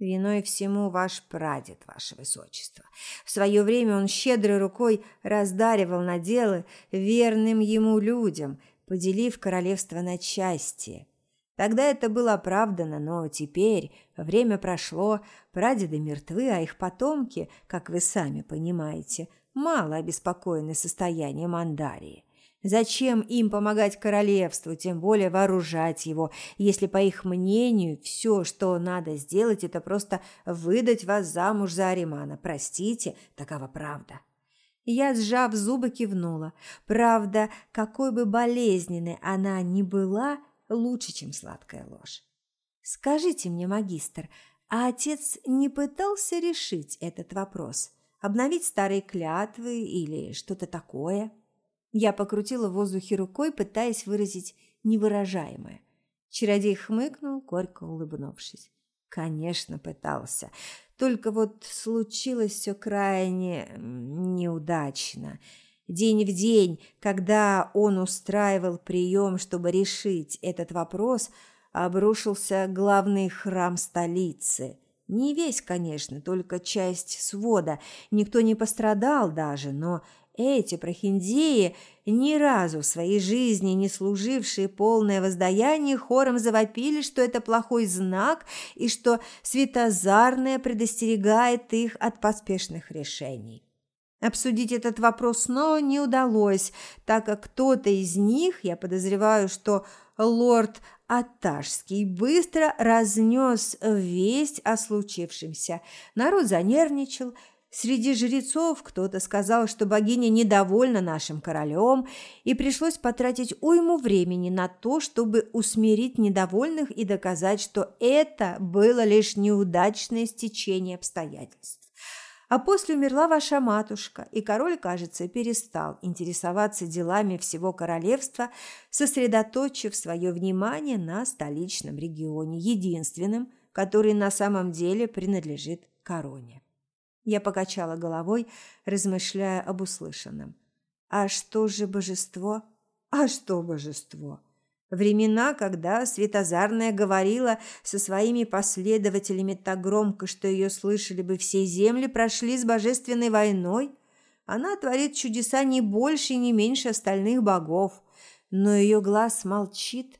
Speaker 1: Виной всему ваш прадед, ваше высочество. В свое время он щедрой рукой раздаривал наделы верным ему людям, поделив королевство на части. Тогда это было оправдано, но теперь время прошло, прадеды мертвы, а их потомки, как вы сами понимаете, мало обеспокоены состоянием Андарии. Зачем им помогать королевству, тем более вооружать его, если, по их мнению, все, что надо сделать, это просто выдать вас замуж за Аримана? Простите, такова правда. Я, сжав зубы, кивнула. Правда, какой бы болезненной она ни была, лучше, чем сладкая ложь. Скажите мне, магистр, а отец не пытался решить этот вопрос? Обновить старые клятвы или что-то такое? Я покрутила в воздухе рукой, пытаясь выразить невыражаемое. Чародей хмыкнул, горько улыбнувшись. Конечно, пытался. Только вот случилось все крайне неудачно. День в день, когда он устраивал прием, чтобы решить этот вопрос, обрушился главный храм столицы. Не весь, конечно, только часть свода. Никто не пострадал даже, но эти прохиндеи, ни разу в своей жизни не служившие полное воздаяние, хором завопили, что это плохой знак и что Светозарная предостерегает их от поспешных решений. Обсудить этот вопрос снова не удалось, так как кто-то из них, я подозреваю, что лорд Аташский, быстро разнес весть о случившемся. Народ занервничал, Среди жрецов кто-то сказал, что богиня недовольна нашим королем, и пришлось потратить уйму времени на то, чтобы усмирить недовольных и доказать, что это было лишь неудачное стечение обстоятельств. А после умерла ваша матушка, и король, кажется, перестал интересоваться делами всего королевства, сосредоточив свое внимание на столичном регионе, единственном, который на самом деле принадлежит короне. Я покачала головой, размышляя об услышанном. А что же божество? А что божество? Времена, когда Светозарная говорила со своими последователями так громко, что ее слышали бы все земли, прошли с божественной войной. Она творит чудеса не больше и не меньше остальных богов, но ее глаз молчит.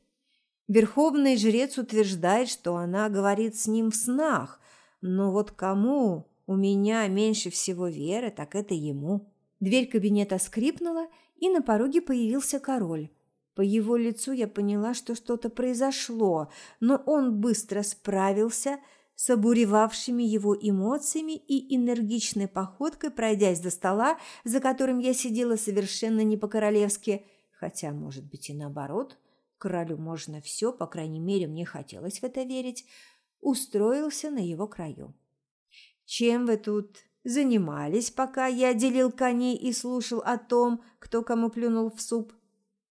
Speaker 1: Верховный жрец утверждает, что она говорит с ним в снах, но вот кому у меня меньше всего веры, так это ему. Дверь кабинета скрипнула, и на пороге появился король. По его лицу я поняла, что что-то произошло, но он быстро справился с обуревавшими его эмоциями и энергичной походкой, пройдясь до стола, за которым я сидела совершенно не по-королевски, хотя, может быть, и наоборот, королю можно все, по крайней мере, мне хотелось в это верить, устроился на его краю. Чем вы тут занимались, пока я делил коней и слушал о том, кто кому плюнул в суп?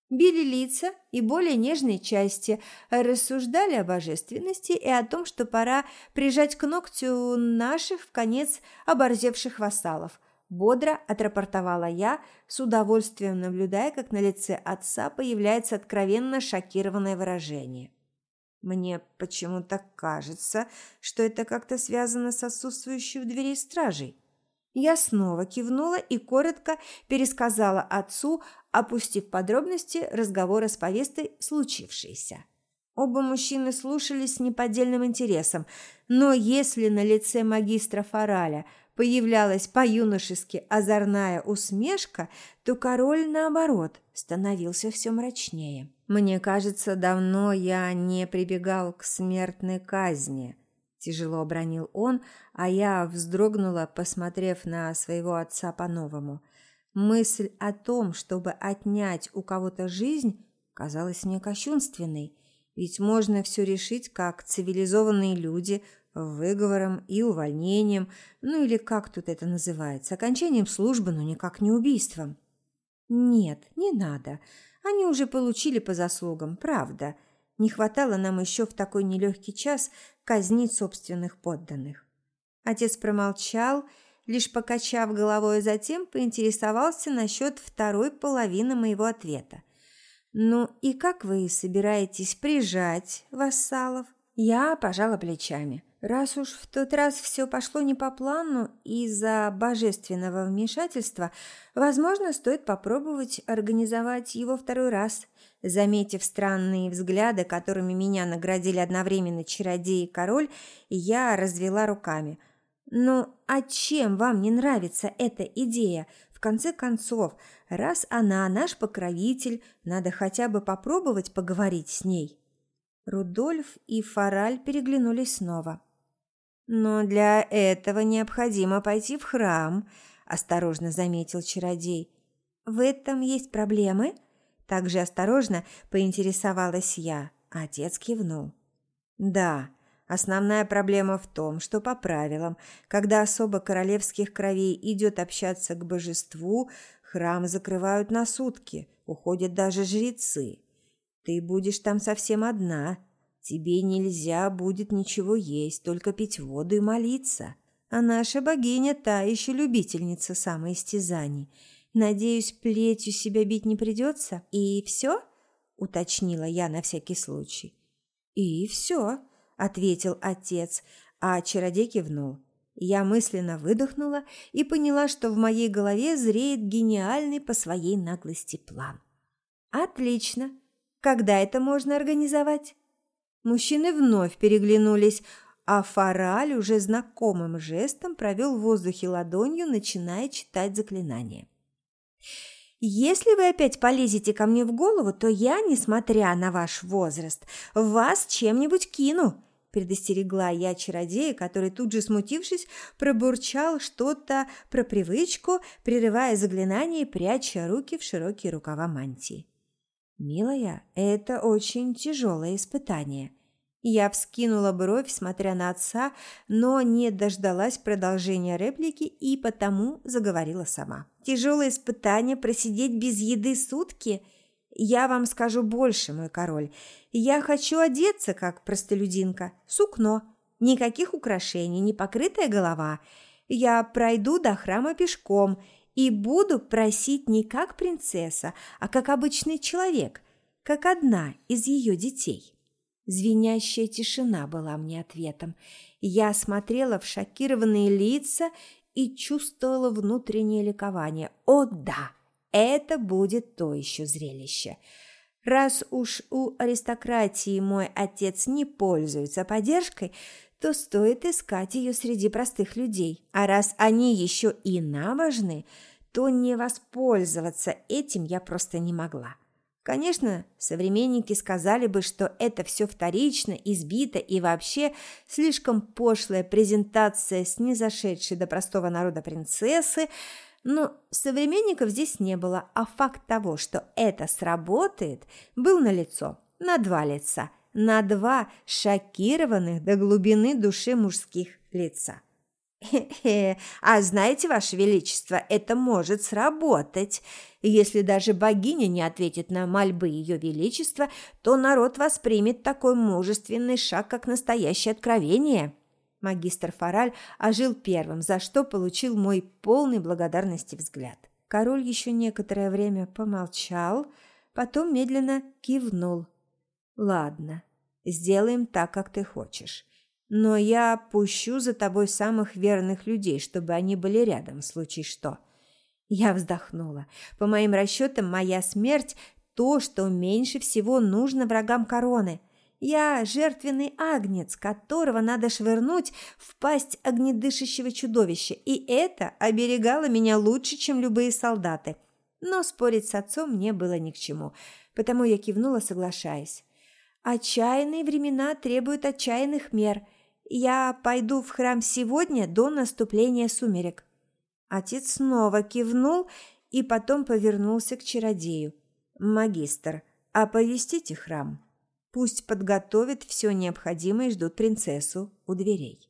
Speaker 1: Били лица и более нежные части, рассуждали о божественности и о том, что пора прижать к ногтю наших в конец оборзевших вассалов. Бодро отрапортовала я, с удовольствием наблюдая, как на лице отца появляется откровенно шокированное выражение. Мне почему-то кажется, что это как-то связано с отсутствующей в двери стражей. Я снова кивнула и коротко пересказала отцу, опустив подробности разговора с повестой случившееся. Оба мужчины слушали с неподдельным интересом, но если на лице магистра Фараля появлялась по-юношески озорная усмешка, то король, наоборот, становился все мрачнее. «Мне кажется, давно я не прибегал к смертной казни», – тяжело обронил он, а я вздрогнула, посмотрев на своего отца по-новому. Мысль о том, чтобы отнять у кого-то жизнь, казалась мне кощунственной, ведь можно все решить, как цивилизованные люди – выговором и увольнением, ну или как тут это называется, окончанием службы, но никак не убийством. Нет, не надо. Они уже получили по заслугам, правда. Не хватало нам еще в такой нелегкий час казнить собственных подданных. Отец промолчал, лишь покачав головой, а затем поинтересовался насчет второй половины моего ответа. «Ну и как вы собираетесь прижать вассалов?» Я пожала плечами. Раз уж в тот раз все пошло не по плану из-за божественного вмешательства, возможно, стоит попробовать организовать его второй раз. Заметив странные взгляды, которыми меня наградили одновременно чародей и король, я развела руками. «Ну, а чем вам не нравится эта идея? В конце концов, раз она наш покровитель, надо хотя бы попробовать поговорить с ней. Рудольф и Фараль переглянулись снова. «Но для этого необходимо пойти в храм», – осторожно заметил чародей. «В этом есть проблемы?» Также осторожно поинтересовалась я. Отец кивнул. «Да, основная проблема в том, что по правилам, когда особо королевских кровей идет общаться к божеству, храм закрывают на сутки, уходят даже жрецы. Ты будешь там совсем одна, Тебе нельзя будет ничего есть, только пить воду и молиться. А наша богиня та еще любительница самоистязаний. Надеюсь, плетью себя бить не придется? И все?» – уточнила я на всякий случай. «И все», – ответил отец, а чародей кивнул. Я мысленно выдохнула и поняла, что в моей голове зреет гениальный по своей наглости план. «Отлично! Когда это можно организовать?» Мужчины вновь переглянулись, а Фараль уже знакомым жестом провел в воздухе ладонью, начиная читать заклинание. «Если вы опять полезете ко мне в голову, то я, несмотря на ваш возраст, вас чем-нибудь кину», – предостерегла я чародея, который тут же, смутившись, пробурчал что-то про привычку, прерывая заклинание и пряча руки в широкие рукава мантии. «Милая, это очень тяжелое испытание». Я вскинула бровь, смотря на отца, но не дождалась продолжения реплики и потому заговорила сама. «Тяжелое испытание просидеть без еды сутки? Я вам скажу больше, мой король. Я хочу одеться, как простолюдинка, сукно, никаких украшений, не покрытая голова. Я пройду до храма пешком – и буду просить не как принцесса, а как обычный человек, как одна из ее детей. Звенящая тишина была мне ответом. Я смотрела в шокированные лица и чувствовала внутреннее ликование. О да, это будет то еще зрелище. Раз уж у аристократии мой отец не пользуется поддержкой, то стоит искать ее среди простых людей. А раз они еще и нам важны, то не воспользоваться этим я просто не могла. Конечно, современники сказали бы, что это все вторично, избито и вообще слишком пошлая презентация снизошедшей до простого народа принцессы, но современников здесь не было, а факт того, что это сработает, был налицо, на два лица, на два шокированных до глубины души мужских лица. А знаете, Ваше Величество, это может сработать. Если даже богиня не ответит на мольбы Ее Величества, то народ воспримет такой мужественный шаг, как настоящее откровение. Магистр Фараль ожил первым, за что получил мой полный благодарности взгляд. Король еще некоторое время помолчал, потом медленно кивнул. «Ладно, сделаем так, как ты хочешь. Но я пущу за тобой самых верных людей, чтобы они были рядом, в случае что». Я вздохнула. По моим расчетам, моя смерть – то, что меньше всего нужно врагам короны. Я жертвенный агнец, которого надо швырнуть в пасть огнедышащего чудовища, и это оберегало меня лучше, чем любые солдаты. Но спорить с отцом мне было ни к чему, потому я кивнула, соглашаясь. Отчаянные времена требуют отчаянных мер – я пойду в храм сегодня до наступления сумерек». Отец снова кивнул и потом повернулся к чародею. «Магистр, оповестите храм. Пусть подготовит все необходимое и ждут принцессу у дверей».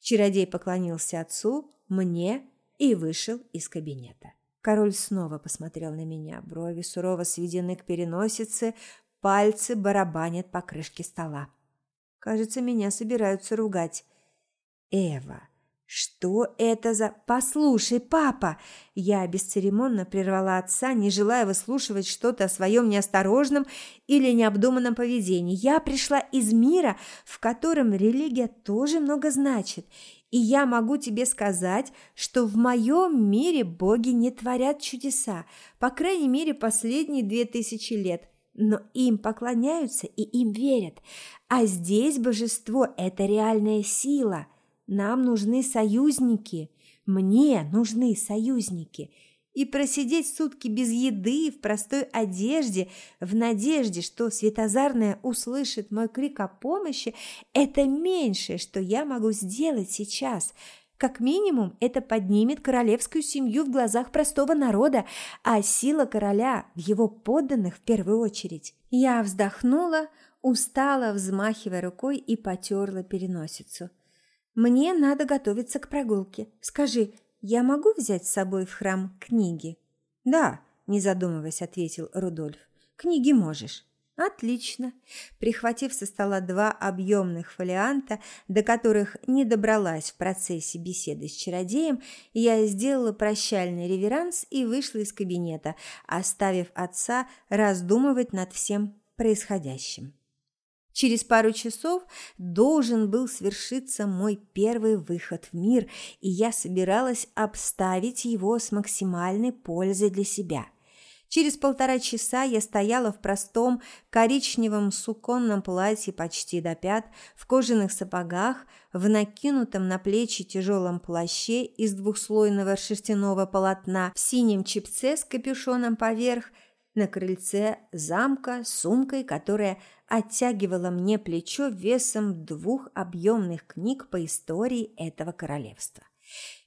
Speaker 1: Чародей поклонился отцу, мне и вышел из кабинета. Король снова посмотрел на меня. Брови сурово сведены к переносице, пальцы барабанят по крышке стола. Кажется, меня собираются ругать. Эва, что это за... Послушай, папа! Я бесцеремонно прервала отца, не желая выслушивать что-то о своем неосторожном или необдуманном поведении. Я пришла из мира, в котором религия тоже много значит. И я могу тебе сказать, что в моем мире боги не творят чудеса, по крайней мере, последние две тысячи лет но им поклоняются и им верят. А здесь божество – это реальная сила. Нам нужны союзники. Мне нужны союзники. И просидеть сутки без еды, в простой одежде, в надежде, что Светозарная услышит мой крик о помощи, это меньшее, что я могу сделать сейчас. Как минимум, это поднимет королевскую семью в глазах простого народа, а сила короля в его подданных в первую очередь. Я вздохнула, устала, взмахивая рукой и потерла переносицу. «Мне надо готовиться к прогулке. Скажи, я могу взять с собой в храм книги?» «Да», – не задумываясь, ответил Рудольф. «Книги можешь». Отлично. Прихватив со стола два объемных фолианта, до которых не добралась в процессе беседы с чародеем, я сделала прощальный реверанс и вышла из кабинета, оставив отца раздумывать над всем происходящим. Через пару часов должен был свершиться мой первый выход в мир, и я собиралась обставить его с максимальной пользой для себя. Через полтора часа я стояла в простом коричневом суконном платье почти до пят, в кожаных сапогах, в накинутом на плечи тяжелом плаще из двухслойного шерстяного полотна, в синем чепце с капюшоном поверх, на крыльце замка с сумкой, которая оттягивала мне плечо весом двух объемных книг по истории этого королевства.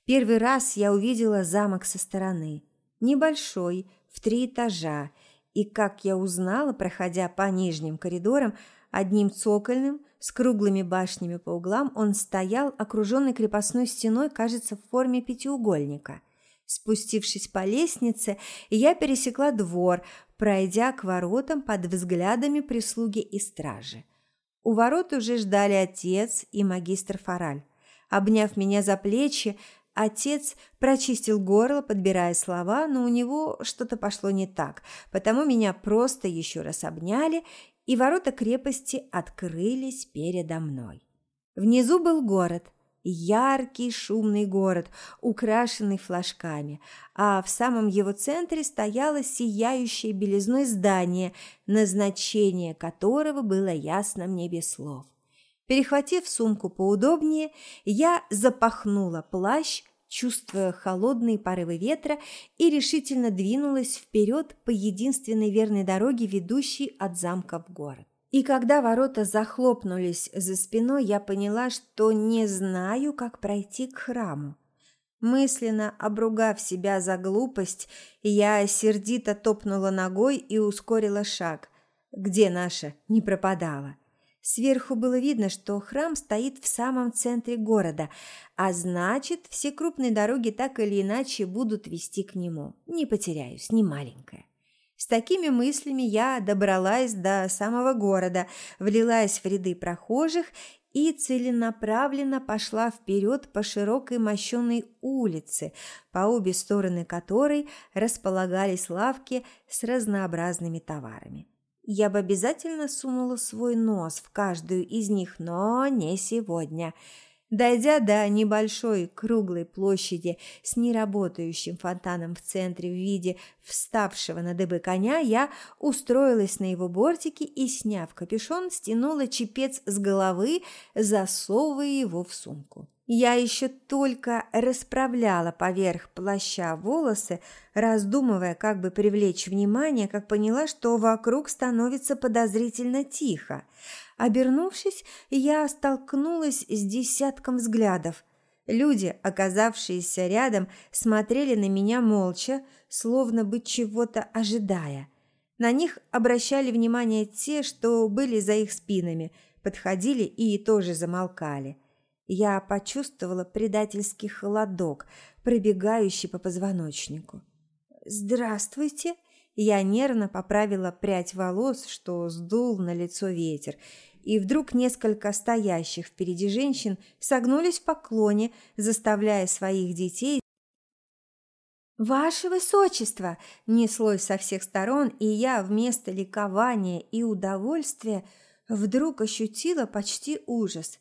Speaker 1: Первый раз я увидела замок со стороны. Небольшой, в три этажа, и, как я узнала, проходя по нижним коридорам, одним цокольным, с круглыми башнями по углам, он стоял, окруженный крепостной стеной, кажется, в форме пятиугольника – Спустившись по лестнице, я пересекла двор, пройдя к воротам под взглядами прислуги и стражи. У ворот уже ждали отец и магистр Фараль. Обняв меня за плечи, отец прочистил горло, подбирая слова, но у него что-то пошло не так, потому меня просто еще раз обняли, и ворота крепости открылись передо мной. Внизу был город – яркий шумный город, украшенный флажками, а в самом его центре стояло сияющее белизной здание, назначение которого было ясно мне без слов. Перехватив сумку поудобнее, я запахнула плащ, чувствуя холодные порывы ветра, и решительно двинулась вперед по единственной верной дороге, ведущей от замка в город. И когда ворота захлопнулись за спиной, я поняла, что не знаю, как пройти к храму. Мысленно обругав себя за глупость, я сердито топнула ногой и ускорила шаг. Где наша не пропадала? Сверху было видно, что храм стоит в самом центре города, а значит, все крупные дороги так или иначе будут вести к нему. Не потеряюсь, не маленькая. С такими мыслями я добралась до самого города, влилась в ряды прохожих и целенаправленно пошла вперед по широкой мощенной улице, по обе стороны которой располагались лавки с разнообразными товарами. Я бы обязательно сунула свой нос в каждую из них, но не сегодня – Дойдя до небольшой круглой площади с неработающим фонтаном в центре в виде вставшего на дыбы коня, я устроилась на его бортике и, сняв капюшон, стянула чепец с головы, засовывая его в сумку. Я еще только расправляла поверх плаща волосы, раздумывая, как бы привлечь внимание, как поняла, что вокруг становится подозрительно тихо. Обернувшись, я столкнулась с десятком взглядов. Люди, оказавшиеся рядом, смотрели на меня молча, словно бы чего-то ожидая. На них обращали внимание те, что были за их спинами, подходили и тоже замолкали. Я почувствовала предательский холодок, пробегающий по позвоночнику. «Здравствуйте!» Я нервно поправила прядь волос, что сдул на лицо ветер, и вдруг несколько стоящих впереди женщин согнулись в поклоне, заставляя своих детей «Ваше Высочество!» неслось со всех сторон, и я вместо ликования и удовольствия вдруг ощутила почти ужас.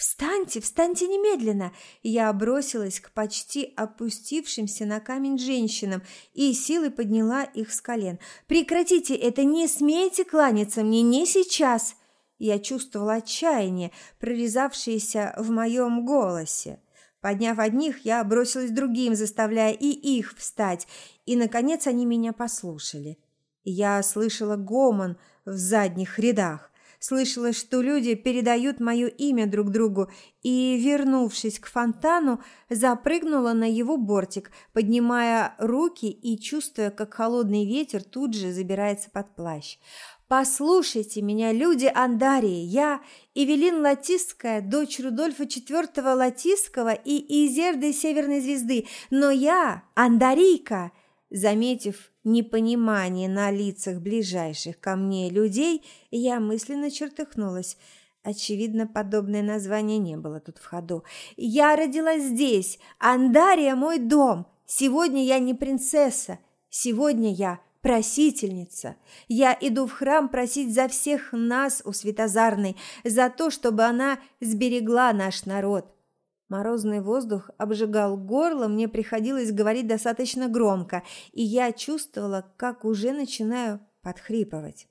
Speaker 1: «Встаньте, встаньте немедленно!» Я бросилась к почти опустившимся на камень женщинам и силой подняла их с колен. «Прекратите это! Не смейте кланяться мне! Не сейчас!» Я чувствовала отчаяние, прорезавшееся в моем голосе. Подняв одних, я бросилась другим, заставляя и их встать, и, наконец, они меня послушали. Я слышала гомон в задних рядах, слышала, что люди передают мое имя друг другу, и, вернувшись к фонтану, запрыгнула на его бортик, поднимая руки и чувствуя, как холодный ветер тут же забирается под плащ. Послушайте меня, люди Андарии, я Эвелин Латистская, дочь Рудольфа IV Латистского и Изерды Северной Звезды, но я Андарийка. Заметив непонимание на лицах ближайших ко мне людей, я мысленно чертыхнулась. Очевидно, подобное название не было тут в ходу. «Я родилась здесь. Андария – мой дом. Сегодня я не принцесса. Сегодня я просительница. Я иду в храм просить за всех нас у Светозарной, за то, чтобы она сберегла наш народ. Морозный воздух обжигал горло, мне приходилось говорить достаточно громко, и я чувствовала, как уже начинаю подхрипывать.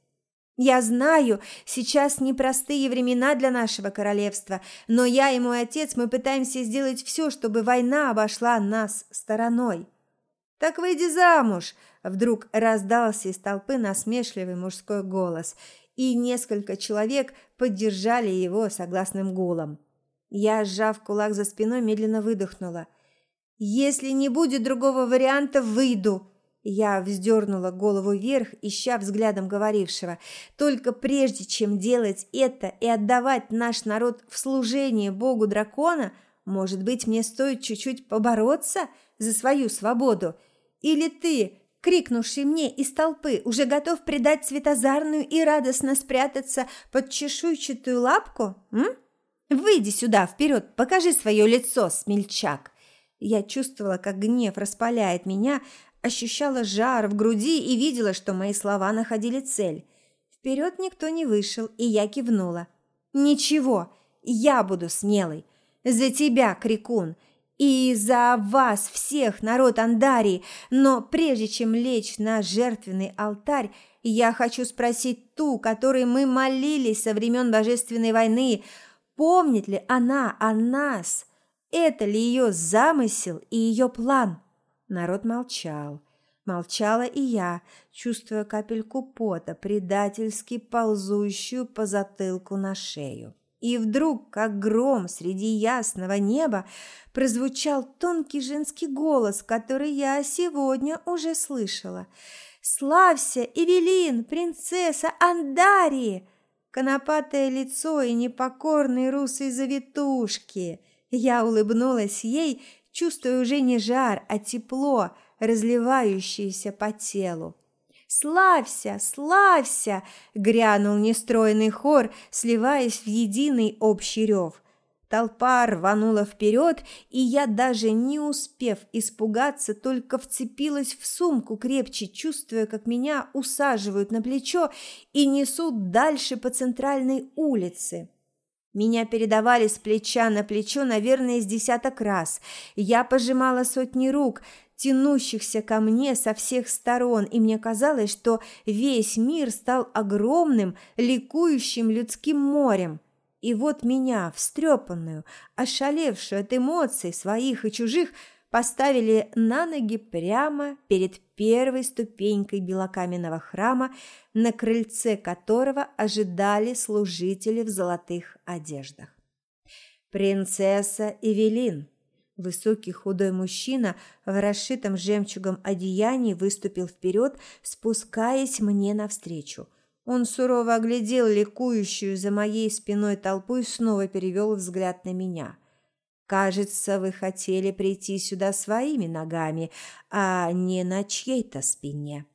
Speaker 1: Я знаю, сейчас непростые времена для нашего королевства, но я и мой отец, мы пытаемся сделать все, чтобы война обошла нас стороной. Так выйди замуж, Вдруг раздался из толпы насмешливый мужской голос, и несколько человек поддержали его согласным гулом. Я, сжав кулак за спиной, медленно выдохнула. «Если не будет другого варианта, выйду!» Я вздернула голову вверх, ища взглядом говорившего. Только прежде, чем делать это и отдавать наш народ в служение богу дракона, может быть, мне стоит чуть-чуть побороться за свою свободу? Или ты, крикнувший мне из толпы, уже готов предать светозарную и радостно спрятаться под чешуйчатую лапку? М? Выйди сюда, вперед, покажи свое лицо, смельчак. Я чувствовала, как гнев распаляет меня, ощущала жар в груди и видела, что мои слова находили цель. Вперед никто не вышел, и я кивнула. «Ничего, я буду смелой. За тебя, крикун, и за вас всех, народ Андарии, но прежде чем лечь на жертвенный алтарь, я хочу спросить ту, которой мы молились со времен Божественной войны, помнит ли она о нас? Это ли ее замысел и ее план? Народ молчал. Молчала и я, чувствуя капельку пота, предательски ползущую по затылку на шею. И вдруг, как гром среди ясного неба, прозвучал тонкий женский голос, который я сегодня уже слышала. «Славься, Эвелин, принцесса Андарии!» Конопатое лицо и непокорные русые завитушки. Я улыбнулась ей, чувствуя уже не жар, а тепло, разливающееся по телу. «Славься! Славься!» – грянул нестройный хор, сливаясь в единый общий рев. Толпа рванула вперед, и я, даже не успев испугаться, только вцепилась в сумку крепче, чувствуя, как меня усаживают на плечо и несут дальше по центральной улице. Меня передавали с плеча на плечо, наверное, с десяток раз. Я пожимала сотни рук, тянущихся ко мне со всех сторон, и мне казалось, что весь мир стал огромным, ликующим людским морем. И вот меня, встрепанную, ошалевшую от эмоций своих и чужих, поставили на ноги прямо перед первой ступенькой белокаменного храма, на крыльце которого ожидали служители в золотых одеждах. «Принцесса Эвелин!» Высокий худой мужчина в расшитом жемчугом одеянии выступил вперед, спускаясь мне навстречу. Он сурово оглядел ликующую за моей спиной толпу и снова перевел взгляд на меня. «Кажется, вы хотели прийти сюда своими ногами, а не на чьей-то спине».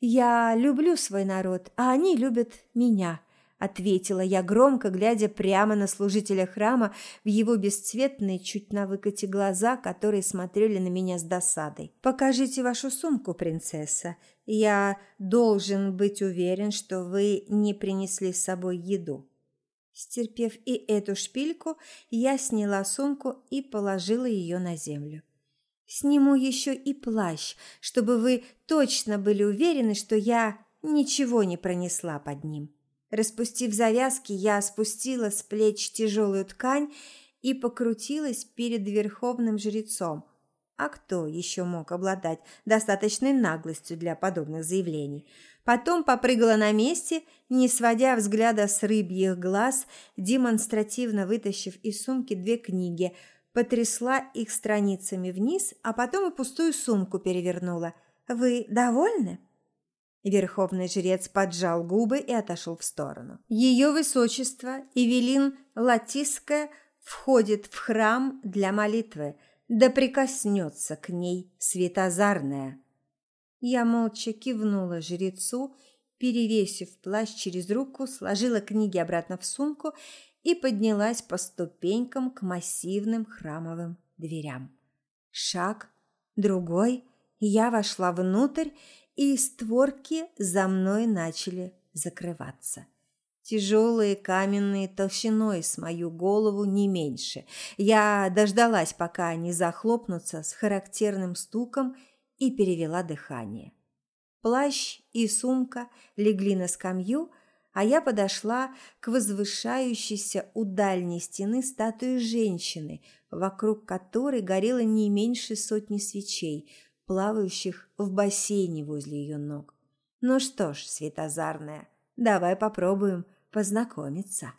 Speaker 1: «Я люблю свой народ, а они любят меня», ответила я громко, глядя прямо на служителя храма в его бесцветные, чуть на выкате глаза, которые смотрели на меня с досадой. «Покажите вашу сумку, принцесса. Я должен быть уверен, что вы не принесли с собой еду». Стерпев и эту шпильку, я сняла сумку и положила ее на землю. «Сниму еще и плащ, чтобы вы точно были уверены, что я ничего не пронесла под ним». Распустив завязки, я спустила с плеч тяжелую ткань и покрутилась перед верховным жрецом. А кто еще мог обладать достаточной наглостью для подобных заявлений? Потом попрыгала на месте, не сводя взгляда с рыбьих глаз, демонстративно вытащив из сумки две книги, потрясла их страницами вниз, а потом и пустую сумку перевернула. «Вы довольны?» Верховный жрец поджал губы и отошел в сторону. Ее высочество Эвелин Латиская входит в храм для молитвы, да прикоснется к ней светозарная. Я молча кивнула жрецу, перевесив плащ через руку, сложила книги обратно в сумку и поднялась по ступенькам к массивным храмовым дверям. Шаг, другой, я вошла внутрь и створки за мной начали закрываться. Тяжелые каменные толщиной с мою голову не меньше. Я дождалась, пока они захлопнутся с характерным стуком и перевела дыхание. Плащ и сумка легли на скамью, а я подошла к возвышающейся у дальней стены статуи женщины, вокруг которой горело не меньше сотни свечей, плавающих в бассейне возле ее ног. Ну что ж, светозарная, давай попробуем познакомиться.